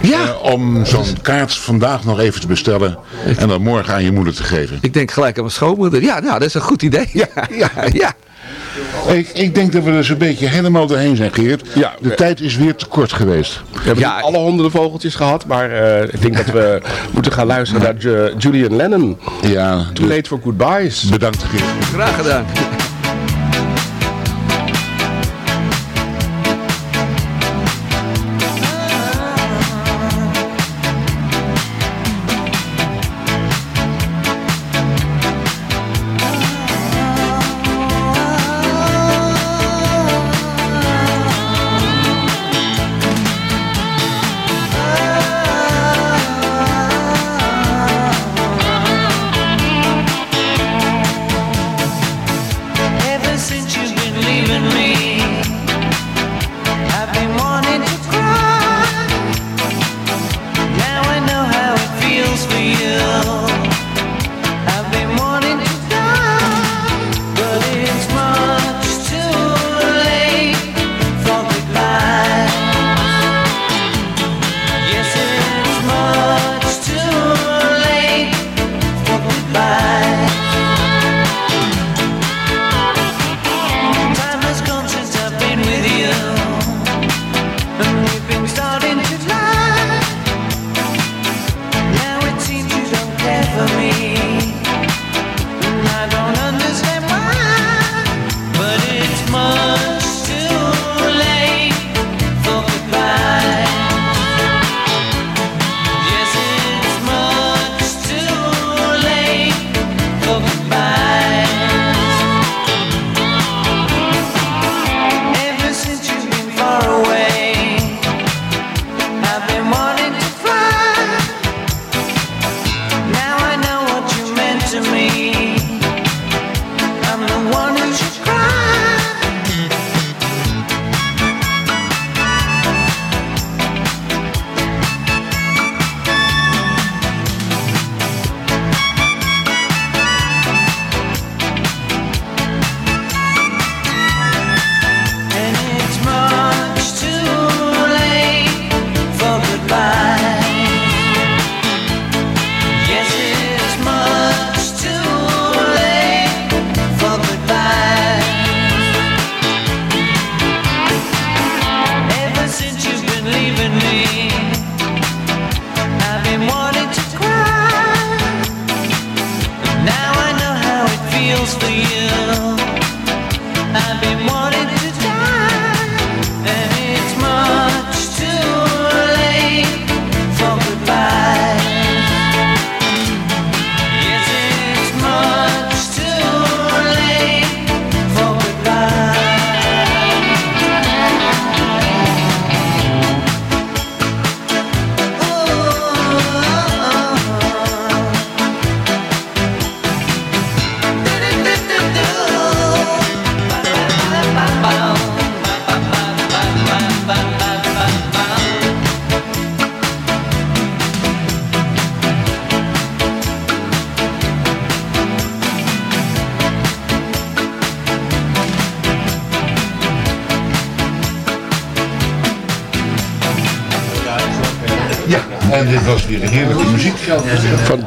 S4: Ja,
S2: eh, om zo'n kaart vandaag nog even te bestellen en dan morgen aan je moeder te geven.
S4: ik denk gelijk aan mijn schoonmoeder. Ja, nou, dat is een goed idee. Ja, ja, ja.
S2: Ik, ik denk dat we er zo'n beetje helemaal doorheen zijn, Geert.
S1: Ja.
S2: De tijd is weer te kort geweest.
S1: We hebben
S4: Ja.
S1: niet alle honderden vogeltjes gehad, maar eh, ik denk dat we moeten gaan luisteren naar Ju- Julian Lennon.
S2: Ja,
S1: Too
S2: dus
S1: late for goodbyes.
S2: bedankt Geert.
S4: Graag gedaan.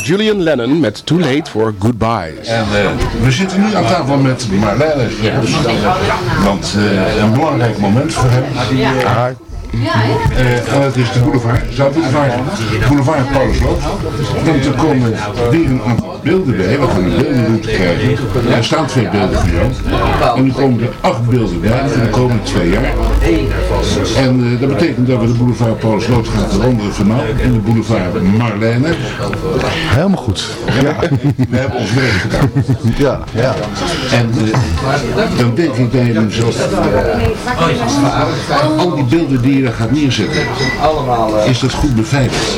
S1: Julian Lennon met Too late for goodbyes.
S2: En eh, we zitten nu aan tafel met Marlene. Want eh, een belangrijk moment voor hem.
S1: Ah,
S2: Eh, en dat is de boulevard, Zuidboulevard, boulevard Paulusloot. Want er komen weer een beelden bij. We gaan een beeldenroute krijgen. Er staan twee beelden voor jou. En nu komen er acht beelden bij voor de komende twee jaar. En eh, dat betekent dat we de boulevard Paulusloot gaan veranderen vanaf in de boulevard Marlene.
S5: Helemaal goed.
S2: Ja. We hebben ons werk gedaan.
S5: Ja, ja.
S2: En eh, dan denk ik bij mezelf, al die beelden die je daar gaat neerzetten, is dat goed beveiligd?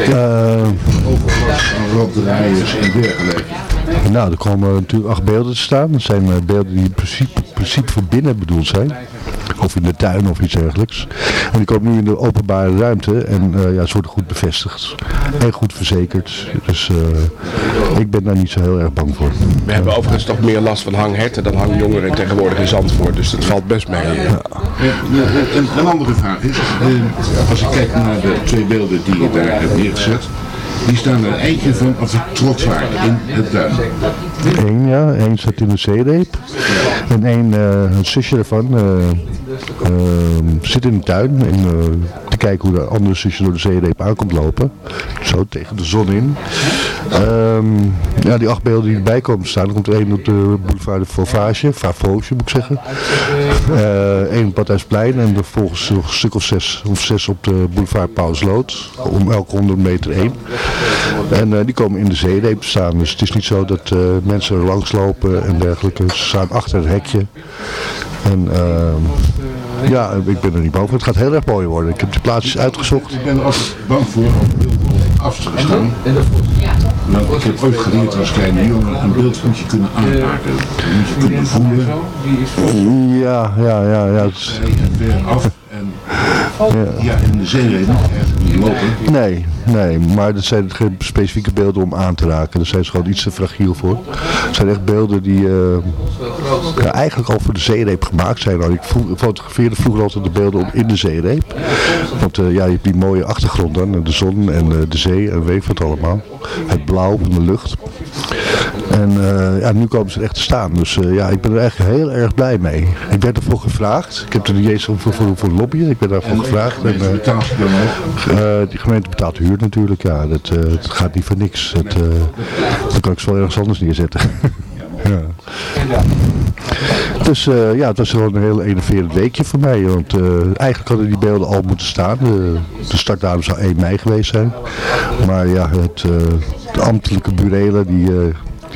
S5: Eh,
S2: Overlast van en
S5: nou, er komen natuurlijk acht beelden te staan. Dat zijn eh, beelden die in principe, in principe voor binnen bedoeld zijn. Of in de tuin of iets dergelijks. En die komen nu in de openbare ruimte. En eh, ja, ze worden goed bevestigd. En goed verzekerd. Dus eh, ik ben daar niet zo heel erg bang voor.
S1: We hebben overigens toch meer last van hangherten dan hangjongeren tegenwoordig in Zandvoort. Dus dat valt best mee.
S2: Eh, Een, een andere vraag is, eh, als ik kijk naar de twee beelden die je daar hebt neergezet, die staan er eentje van op het trottoir in het duin.
S5: Eén, ja. Eén zit in de zeereep. En één, eh, een zusje ervan, eh, eh, zit in de tuin. Kijken hoe de andere zusje door de zeereep aankomt lopen. Zo, tegen de zon in. Ehm, ja, die acht beelden die erbij komen staan. Er komt er één op de boulevard de Favage moet ik zeggen. Eén op Patijsplein en vervolgens nog een stuk of zes, of zes op de boulevard Paulsloot. Om elke 100 meter één. En eh, die komen in de zeereep staan. Dus het is niet zo dat eh, mensen er langs lopen en dergelijke. Ze staan achter het hekje. En ehm, ja, ik ben er niet voor. Het gaat heel erg mooi worden. Ik heb de plaatsjes uitgezocht.
S2: Ik ben er altijd bang voor om beelden op af te staan. Want ik heb ooit geleerd als kleine jongen, een beeld moet je kunnen aanraken. Moet je kunnen voelen,
S5: Ja, ja, ja. ja.
S2: af. En ja, in de zeereep niet lopen.
S5: Nee, nee, maar dat zijn geen specifieke beelden om aan te raken. Daar zijn ze gewoon iets te fragiel voor. Het zijn echt beelden die eh, ja, eigenlijk al voor de zeereep gemaakt zijn. Nou, ik fotografeerde vroeger altijd de beelden om in de zeereep. Want eh, ja, je hebt die mooie achtergrond dan, de zon en eh, de zee en weet wat allemaal. Het blauw van de lucht. En eh, ja, nu komen ze er echt te staan. Dus eh, ja, ik ben er echt heel erg blij mee. Ik werd ervoor gevraagd. Ik heb er niet eens voor, voor, voor lobbyen. Ik ben daarvoor gevraagd. En, eh, die gemeente betaalt huur natuurlijk, ja. Dat, het gaat niet voor niks. Dan kan ik ze wel ergens anders neerzetten. ja. Dus ja, het was gewoon een heel enerverend weekje voor mij. Want eigenlijk hadden die beelden al moeten staan. De, de startdatum zou 1 mei geweest zijn. Maar ja, het, de ambtelijke burelen, die,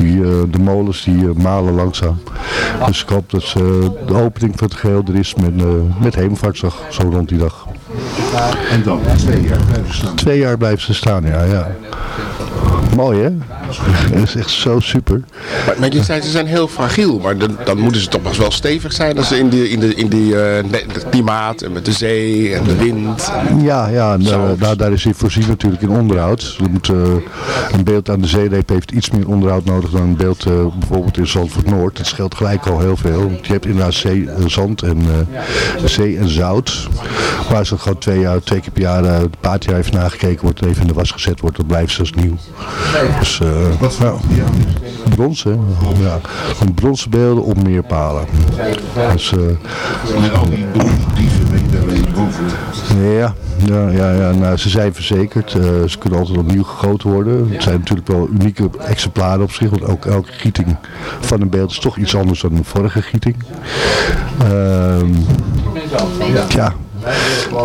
S5: die, eh, de molens, die eh, malen langzaam. Dus ik hoop dat ze de opening van het geheel er is met, eh met heemvaartsdag, zo rond die dag.
S2: En dan twee jaar blijven staan.
S5: Twee jaar blijven ze staan, ja. ja. Mooi, hè? Dat is echt zo super.
S1: Maar, maar je zei ze zijn heel fragiel. Maar dan, dan moeten ze toch pas wel stevig zijn als ze in die, in de, in die eh, het klimaat en met de zee en de wind.
S5: Ja, ja nou, nou, daar is hij voorzien natuurlijk in onderhoud. Er moet, eh, een beeld aan de zeereep heeft iets meer onderhoud nodig dan een beeld eh, bijvoorbeeld in Zandvoort Noord. Dat scheelt gelijk al heel veel. Want je hebt inderdaad zee, eh, zand en eh, zee en zout. Waar ze gewoon twee, jaar, twee keer per jaar, eh, een paar jaar heeft nagekeken wordt, even in de was gezet wordt, dan blijft ze als nieuw. Dus, eh,
S2: Wat voor ja,
S5: brons, hè? Ja, bronzen beelden op meerpalen. Dus, eh,
S2: al die dieven.
S5: Ja, ja, ja, ja. Nou, ze zijn verzekerd. Eh, ze kunnen altijd opnieuw gegoten worden. Het zijn natuurlijk wel unieke exemplaren op zich, want ook elke gieting van een beeld is toch iets anders dan een vorige gieting. Ehm ja.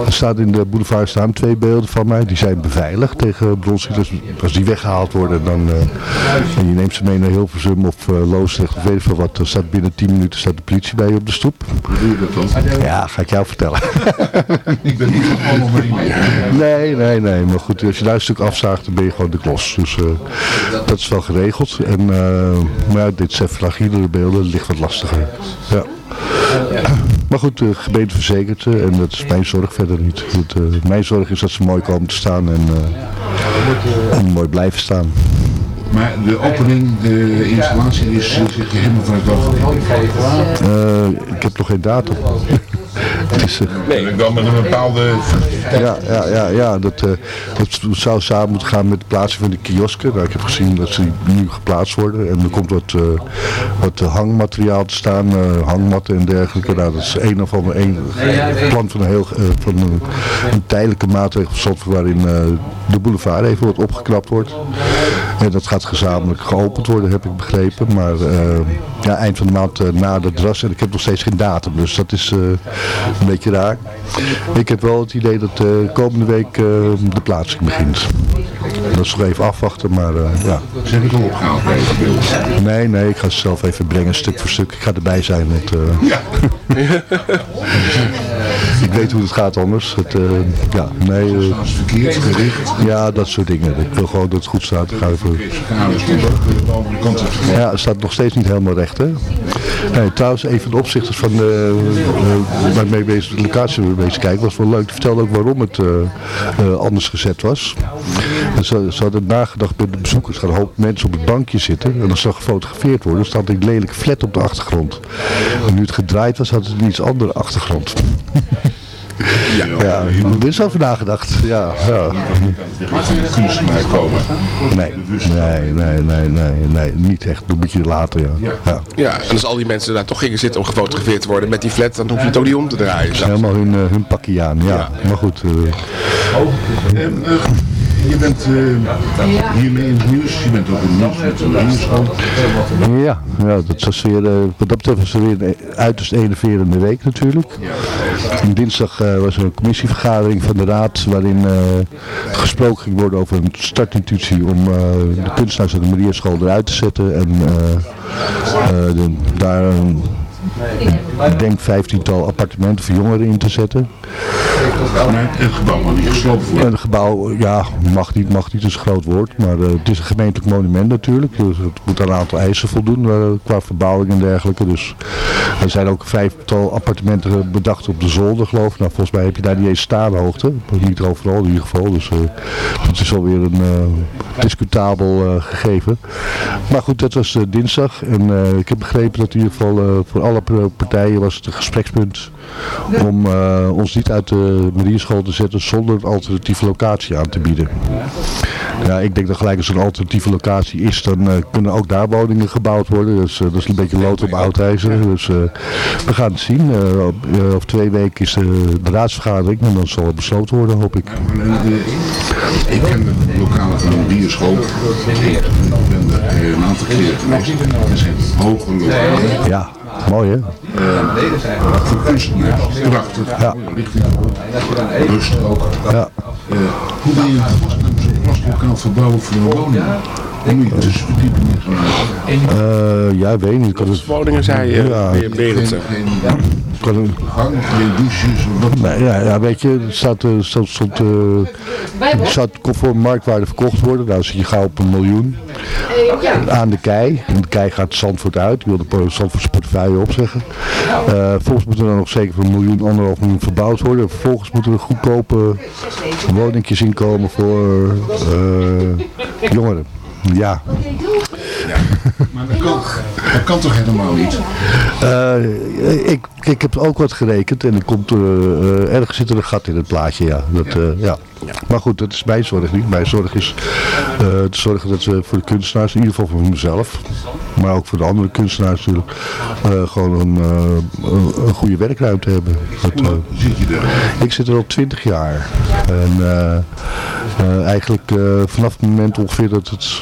S5: Er staat in de boulevard staan twee beelden van mij. Die zijn beveiligd tegen bronsgieters. Als die weggehaald worden, dan eh, en je neemt ze mee naar Hilversum of uh, Loosdrecht of weet ik veel wat. Dan staat binnen 10 minuten staat de politie bij je op de stoep.
S2: Hoe doe je dat dan?
S5: Ja, ga ik jou vertellen.
S2: Ik ben niet van allemaal mee.
S5: Nee, nee, nee. Maar goed, als je daar een stuk afzaagt, dan ben je gewoon de klos. Dus eh, dat is wel geregeld. En, eh, maar ja, dit zijn fragielere beelden, het ligt wat lastiger. Ja. Maar goed, de gemeente verzekert eh, en dat is mijn zorg verder niet. Het, eh, mijn zorg is dat ze mooi komen te staan en, eh, en mooi blijven staan.
S2: Maar de opening, de installatie is eh, je helemaal van het.
S5: Eh, ik heb nog geen datum. Het is,
S2: Nee. Wel met een bepaalde
S5: Ja, ja, ja, ja dat, eh, dat zou samen moeten gaan met de plaatsing van de kiosken. Nou, ik heb gezien dat ze nu geplaatst worden. En er komt wat, eh, wat hangmateriaal te staan, eh, hangmatten en dergelijke. Nou, dat is een of ander een plan van een, heel, eh, van een, een tijdelijke maatregel waarin eh, de boulevard even wat opgeknapt wordt. En dat gaat gezamenlijk geopend worden, heb ik begrepen. Maar ja, eind van de maand uh, na de dras en ik heb nog steeds geen datum. Dus dat is eh, een beetje raar. Ik heb wel het idee dat eh, komende week eh, de plaatsing begint. Dat is nog even afwachten, maar eh, ja.
S2: Zijn het al opgehaald bij de beelden?
S5: Nee, nee, ik ga ze zelf even brengen, stuk voor stuk. Ik ga erbij zijn. Want, eh,
S2: Ja.
S5: ik weet hoe het gaat anders. Het, eh, ja, nee, eh,
S2: verkeerd gericht.
S5: ja, dat soort dingen. Ik wil gewoon dat het goed staat. Ik ga even... Ja, het staat nog steeds niet helemaal recht, Nee, trouwens, een van de opzichters van uh, waarmee ik bezig, de locatie waar we bezig kijken, was wel leuk. Die vertelde ook waarom het eh, eh, anders gezet was. Ze, ze hadden nagedacht bij de bezoekers, gaan een hoop mensen op het bankje zitten. En als ze gefotografeerd worden, staat een lelijk flat op de achtergrond. En nu het gedraaid was, had het een iets andere achtergrond. Ja, ja er is over nagedacht. Ja, ja.
S2: kunstenaar komen.
S5: Nee, nee, nee, nee, nee, nee, niet echt. Een beetje later, ja. ja.
S1: Ja, en als al die mensen daar toch gingen zitten om gefotografeerd te worden met die flat, dan hoef je het ook niet om te draaien.
S5: is helemaal hun, eh, hun pakje aan, ja. Maar goed, eh,
S2: En, eh, je bent eh, hiermee in het nieuws. Je bent ook in het nieuws met de
S5: ja, ja, dat was weer, eh, wat dat betreft was het weer een uiterst enerverende week natuurlijk. Dinsdag eh, was er een commissievergadering van de raad waarin gesproken ging worden over een startintuitie om de kunstenaars uit de Mariaschool eruit te zetten en daar ik denk vijftiental appartementen voor jongeren in te zetten.
S2: Maar het gebouw mag niet gesloopt worden.
S5: En het gebouw, ja, mag niet, mag niet, is een groot woord, maar eh, het is een gemeentelijk monument natuurlijk. Dus het moet aan een aantal eisen voldoen eh, qua verbouwing en dergelijke. Dus er zijn ook een vijftal appartementen bedacht op de zolder geloof ik. Nou, volgens mij heb je daar niet eens staanhoogte. Niet overal in ieder geval. Dus eh dat is alweer een discutabel gegeven. Maar goed, dat was dinsdag. En ik heb begrepen dat in ieder geval voor alle partijen was het een gesprekspunt om eh, ons niet uit de Marierschool te zetten zonder een alternatieve locatie aan te bieden. Ja, ik denk dat gelijk als er een alternatieve locatie is, dan eh, kunnen ook daar woningen gebouwd worden. Dus eh, dat is een beetje lood op oudijzer. Dus eh, we gaan het zien. Over twee weken is eh, de raadsvergadering en dan zal het besloten worden, hoop ik.
S2: Ik ken de lokale de Marineschool. Ik ben er een aantal keren geweest. Er zijn hoge lokalen.
S5: Ja, mooi hè?
S2: Voor kunstenaars. Prachtig.
S5: Ja.
S2: Richting. Rust ook.
S5: Ja.
S2: Hoe ben je zo'n klaslokaal verbouwen voor een woning?
S5: Eh, ja, ik weet niet. Ik had het,
S1: Woningen zei je,
S5: Ja.
S1: weer Berendsen.
S5: Ik had een-
S2: gang, geen douches. Wat
S5: Nee, ja, ja, weet je, het staat, eh, stond, stond, het staat conform marktwaarde verkocht worden. Nou zit je gauw op een miljoen. Aan de kei. En de kei gaat Zandvoort uit. Ik wil de Zandvoortse portefeuille opzeggen. Eh vervolgens moet er dan nog zeker voor een miljoen, anderhalf miljoen verbouwd worden. Vervolgens moeten er goedkope woningjes inkomen voor eh, jongeren. Ja,
S2: Maar dat kan, dat kan toch helemaal niet?
S5: Eh, ik, ik heb ook wat gerekend en er komt eh, ergens zit er een gat in het plaatje, ja. Dat, eh, ja. Maar goed, dat is mijn zorg niet. Mijn zorg is te zorgen dat we voor de kunstenaars, in ieder geval voor mezelf, maar ook voor de andere kunstenaars natuurlijk, gewoon een, een, goede werkruimte hebben. Dat,
S2: Zit je daar?
S5: ik zit er al twintig jaar. En eigenlijk vanaf het moment ongeveer dat het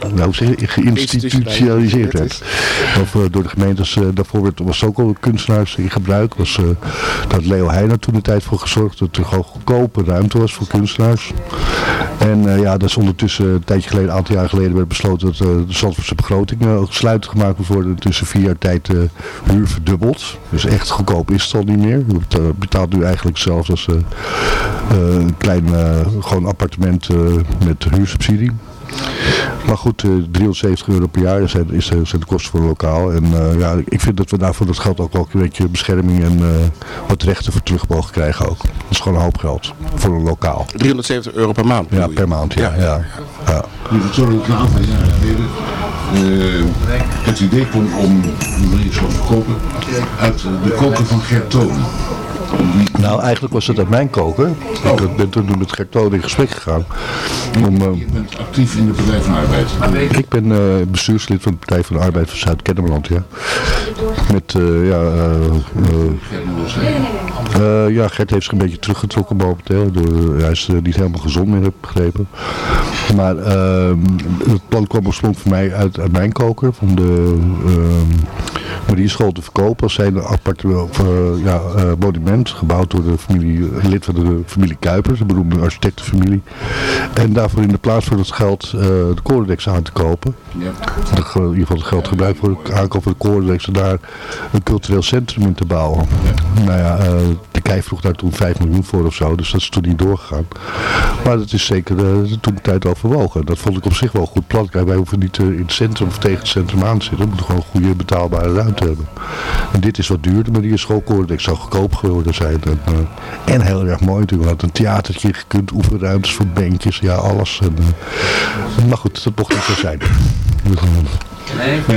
S5: eh, nou, geïnstitutionaliseerd werd. Of eh, door de gemeentes, eh, daarvoor werd, was ook al kunstenaars in gebruik. Was, eh daar had Leo Heijner toen de tijd voor gezorgd dat er gewoon goedkope ruimte was voor kunstenaars. En eh, ja, dat is ondertussen een tijdje geleden, een aantal jaar geleden werd besloten dat eh, de Zandvoortse begroting eh, ook sluitend gemaakt moet worden. Tussen vier jaar tijd eh, huur verdubbeld. Dus echt goedkoop is het al niet meer. Je beta- betaalt nu eigenlijk zelfs als eh, eh, een klein eh, gewoon appartement eh, met huursubsidie. Maar goed, eh, 370 euro per jaar zijn, is, eh, zijn de kosten voor een lokaal. En eh, ja, ik vind dat we daarvoor dat geld ook wel een beetje bescherming en eh, wat rechten voor terug mogen krijgen ook. Dat is gewoon een hoop geld voor een lokaal.
S1: 370 euro per maand.
S5: Ja, per maand, ja. ja. ja.
S2: Nu, dat zo een aantal jaren geleden eh, het idee kwam om iets te verkopen uit de koker van Gert Toon.
S5: Nou, eigenlijk was het uit mijn koker. Ik ben toen met Gert Toon in gesprek gegaan. Om, eh,
S2: Je bent actief in de Partij van de Arbeid.
S5: ik ben eh, bestuurslid van de Partij van de Arbeid van Zuid-Kennemerland, ja. Met, eh, ja, ja, Gert heeft zich een beetje teruggetrokken momenteel. Door, hij is niet helemaal gezond meer, heb ik begrepen. Maar ehm, het plan kwam oorspronkelijk voor mij uit, uit mijn koker. Van de ehm Marieschool te verkopen als zijn apart of, eh, ja, eh, monument. Gebouwd door de familie, een lid van de familie Kuipers, een beroemde architectenfamilie. En daarvoor in de plaats voor het geld eh, de Corendex aan te kopen.
S2: Ja.
S5: De, in ieder geval het geld gebruikt voor het aankoop van de Corendex en daar een cultureel centrum in te bouwen. Nou ja, eh, de Kei vroeg daar toen 5 miljoen voor of zo, dus dat is toen niet doorgegaan. Maar dat is zeker eh, toen de tijd overwogen. Dat vond ik op zich wel een goed plan. Wij hoeven niet eh, in het centrum of tegen het centrum aan te zitten. We moeten gewoon een goede betaalbare ruimte hebben. En dit is wat duurder, maar die schoolkoordex zou goedkoop geworden zijn. En, eh, en heel erg mooi natuurlijk. We hadden een theatertje gekund, oefenruimtes voor bankjes, ja alles. En, eh, maar goed, dat mocht niet zo zijn. Eh,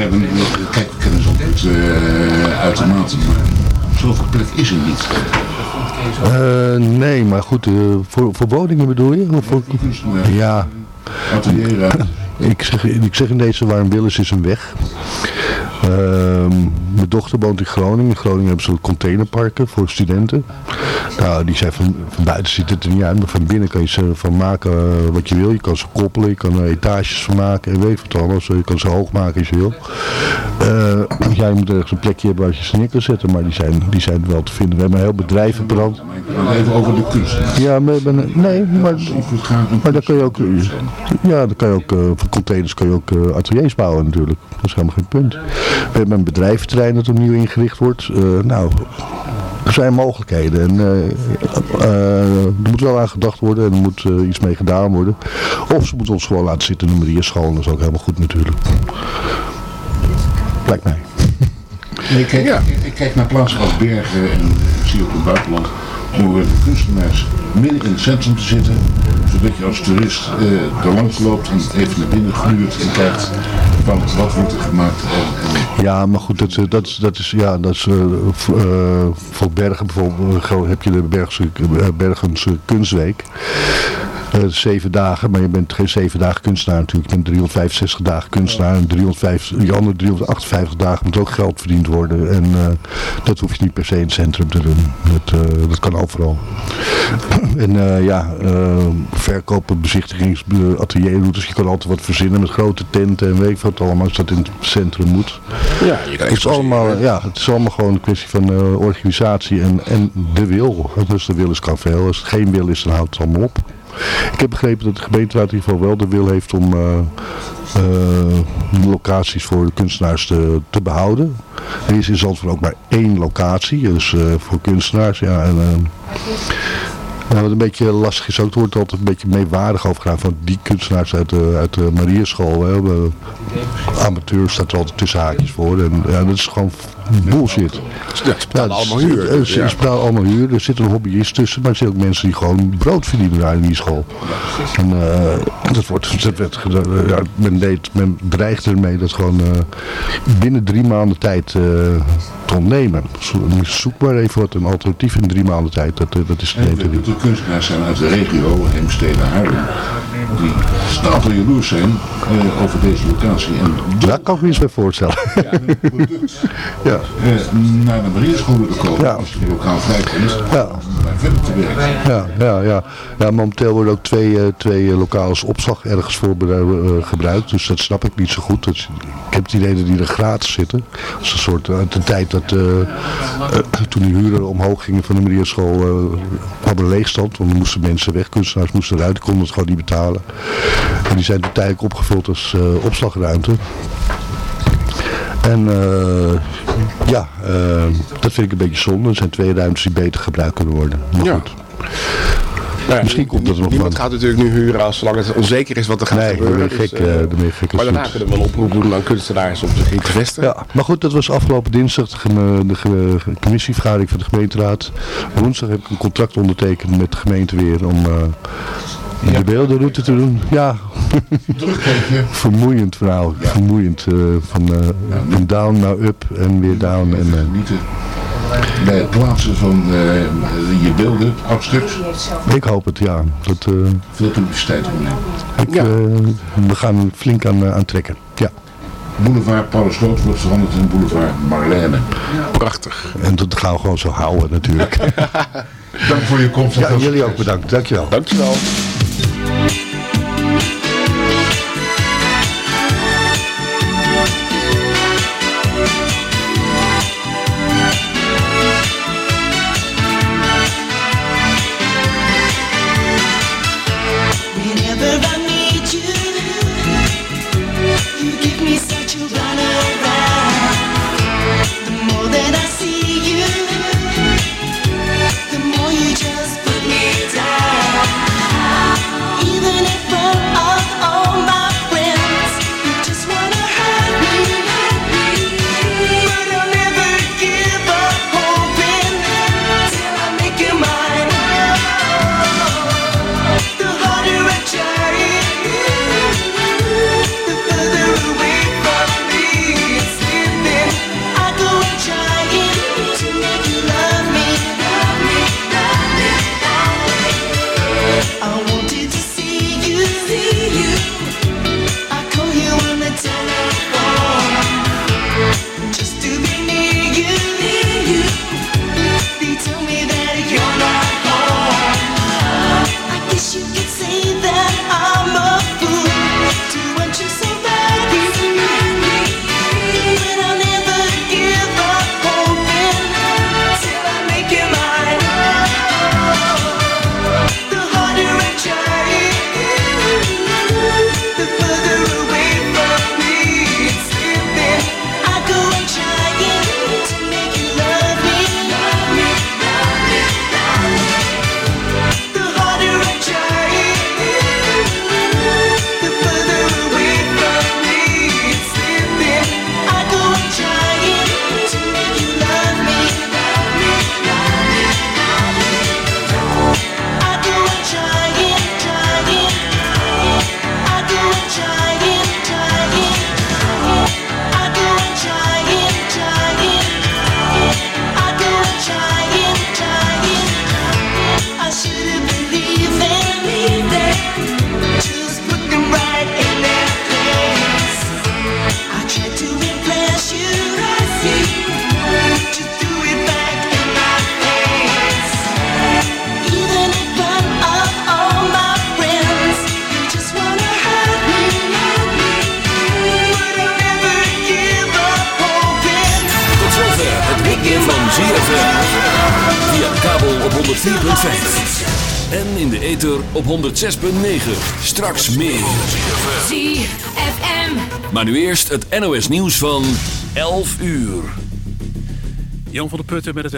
S2: ja, we- kijk, we kennen ze altijd uh, uitermate, maar zoveel plek is er niet.
S5: eh, nee, maar goed, eh, voor, voor woningen bedoel je? Of voor, ja,
S2: atelierruimte.
S5: Ik zeg, ik zeg in deze waar een wil is, een weg. Ehm, mijn dochter woont in Groningen. In Groningen hebben ze containerparken voor studenten. Nou, die zijn van, van buiten ziet het er niet uit, maar van binnen kan je ze van maken eh, wat je wil. Je kan ze koppelen, je kan er etages van maken en weet wat. Zo, Je kan ze hoog maken als je wil. Eh, ja, je moet ergens een plekje hebben waar je ze neer kan zetten, maar die zijn, die zijn wel te vinden. We hebben een heel bedrijvenbrand.
S2: Even over de kunstenaar.
S5: Ja, maar, nee, maar maar dan kun je ook, ja, dan kan je ook, eh, containers kan je ook eh, ateliers bouwen natuurlijk. Dat is helemaal geen punt. We hebben een bedrijventerrein dat opnieuw ingericht wordt. Eh, nou, er zijn mogelijkheden. En eh, eh, er moet wel aan gedacht worden en er moet eh, iets mee gedaan worden. Of ze moeten ons gewoon laten zitten in de Maria school. Dat is ook helemaal goed natuurlijk. Lijkt mij.
S2: Ik kijk,
S1: Ja.
S2: ik kijk naar plaatsen als Bergen en zie ook in het buitenland de kunstenaars midden in het centrum te zitten, zodat je als toerist eh er langs loopt en even naar binnen gluurt en kijkt van wat wordt er gemaakt
S5: Ja, maar goed, dat, eh, dat, is- dat is, ja, dat is eh, voor Bergen bijvoorbeeld, heb je de Bergse, Bergense Kunstweek. Zeven dagen, maar je bent geen zeven dagen kunstenaar natuurlijk. Je bent 365 dagen kunstenaar en 350, die andere 358 dagen moet ook geld verdiend worden. En dat hoef je niet per se in het centrum te doen. Dat, eh, dat kan overal. En eh, ja, eh, verkopen, bezichtigings, eh, atelierroutes. Je kan altijd wat verzinnen met grote tenten en weet ik wat allemaal. Als dat in het centrum moet.
S1: Ja, je kan
S5: Het is, allemaal, ja, het is allemaal gewoon een kwestie van eh, organisatie en, en de wil. Dus de wil is kan veel. Als het geen wil is, dan houdt het allemaal op. Ik heb begrepen dat de gemeenteraad in ieder geval wel de wil heeft om locaties voor de kunstenaars te, te behouden. Er is in Zandvoort ook maar één locatie, dus voor kunstenaars. Ja, en, nou, wat een beetje lastig is ook, er wordt altijd een beetje meewaardig over gedaan van die kunstenaars uit de, uit de Marierschool. Amateur staat er altijd tussen haakjes voor en ja, dat is gewoon bullshit.
S1: Ja, ze betalen
S5: Ja,
S1: allemaal huur.
S5: Ze
S1: ja.
S5: ze betalen allemaal huur. Er zitten hobbyisten tussen, maar er zitten ook mensen die gewoon brood verdienen daar in die school. En eh, dat wordt, dat werd, eh, ja, men, deed, men dreigde ermee dat gewoon eh, binnen drie maanden tijd te ontnemen. Zo- Zoek maar even wat een alternatief in drie maanden tijd. Dat, dat is te doen.
S2: de kunstenaars zijn uit de regio, Heemstede, Haarlem, die stapel jaloers zijn eh, over deze locatie. En
S5: Daar kan ik me iets bij voorstellen. ja.
S2: eh, naar de Marierschool willen komen
S5: Ja.
S2: als je lokaal vrijkomt,
S5: Ja.
S2: verder te werken.
S5: Ja, ja, ja. ja, momenteel worden ook twee, eh, twee lokale opslag ergens voor gebruikt. Dus dat snap ik niet zo goed. Dat ik heb het idee dat die er gratis zitten. Dat is een soort uit de tijd dat toen die huren omhoog gingen van de hadden we leegstand. Want er moesten mensen weg, kunstenaars moesten eruit, die konden het gewoon niet betalen. En die zijn tijdelijk opgevuld als eh, opslagruimte. En eh, ja, eh, dat vind ik een beetje zonde. Er zijn twee ruimtes die beter gebruikt kunnen worden. Maar
S1: Ja.
S5: goed.
S1: Nou ja,
S5: Misschien komt dat er nog
S1: Niemand gaat natuurlijk nu huren als zolang het onzeker is wat er gaat
S5: Nee,
S1: gebeuren.
S5: gek,
S1: dus,
S5: je gek
S1: maar daarna
S5: het-
S1: kunnen we een oproep doen aan kunstenaars om zich hier te vestigen.
S5: Ja, maar goed, dat was afgelopen dinsdag de, de commissievergadering van de gemeenteraad. Woensdag heb ik een contract ondertekend met de gemeente weer om de beeldenroute te doen. Ja, vermoeiend verhaal. Vermoeiend. Eh, eh, van, down naar up en weer down. En, eh.
S2: bij het plaatsen van je beelden, abstract.
S5: Ik hoop het, ja. Dat, uh,
S2: Veel publiciteit
S5: tijd
S4: Ja.
S5: We gaan flink aan, aan trekken, ja.
S2: Boulevard Paulus wordt veranderd in Boulevard Marlene.
S4: Prachtig.
S5: En dat gaan we gewoon zo houden natuurlijk.
S2: Dank voor je komst.
S5: Ja, jullie ook bedankt. Dankjewel.
S4: Dankjewel.
S6: 6.9 Straks meer.
S7: ZFM.
S6: Maar nu eerst het NOS nieuws van 11 uur.
S8: Jan van der Putten met het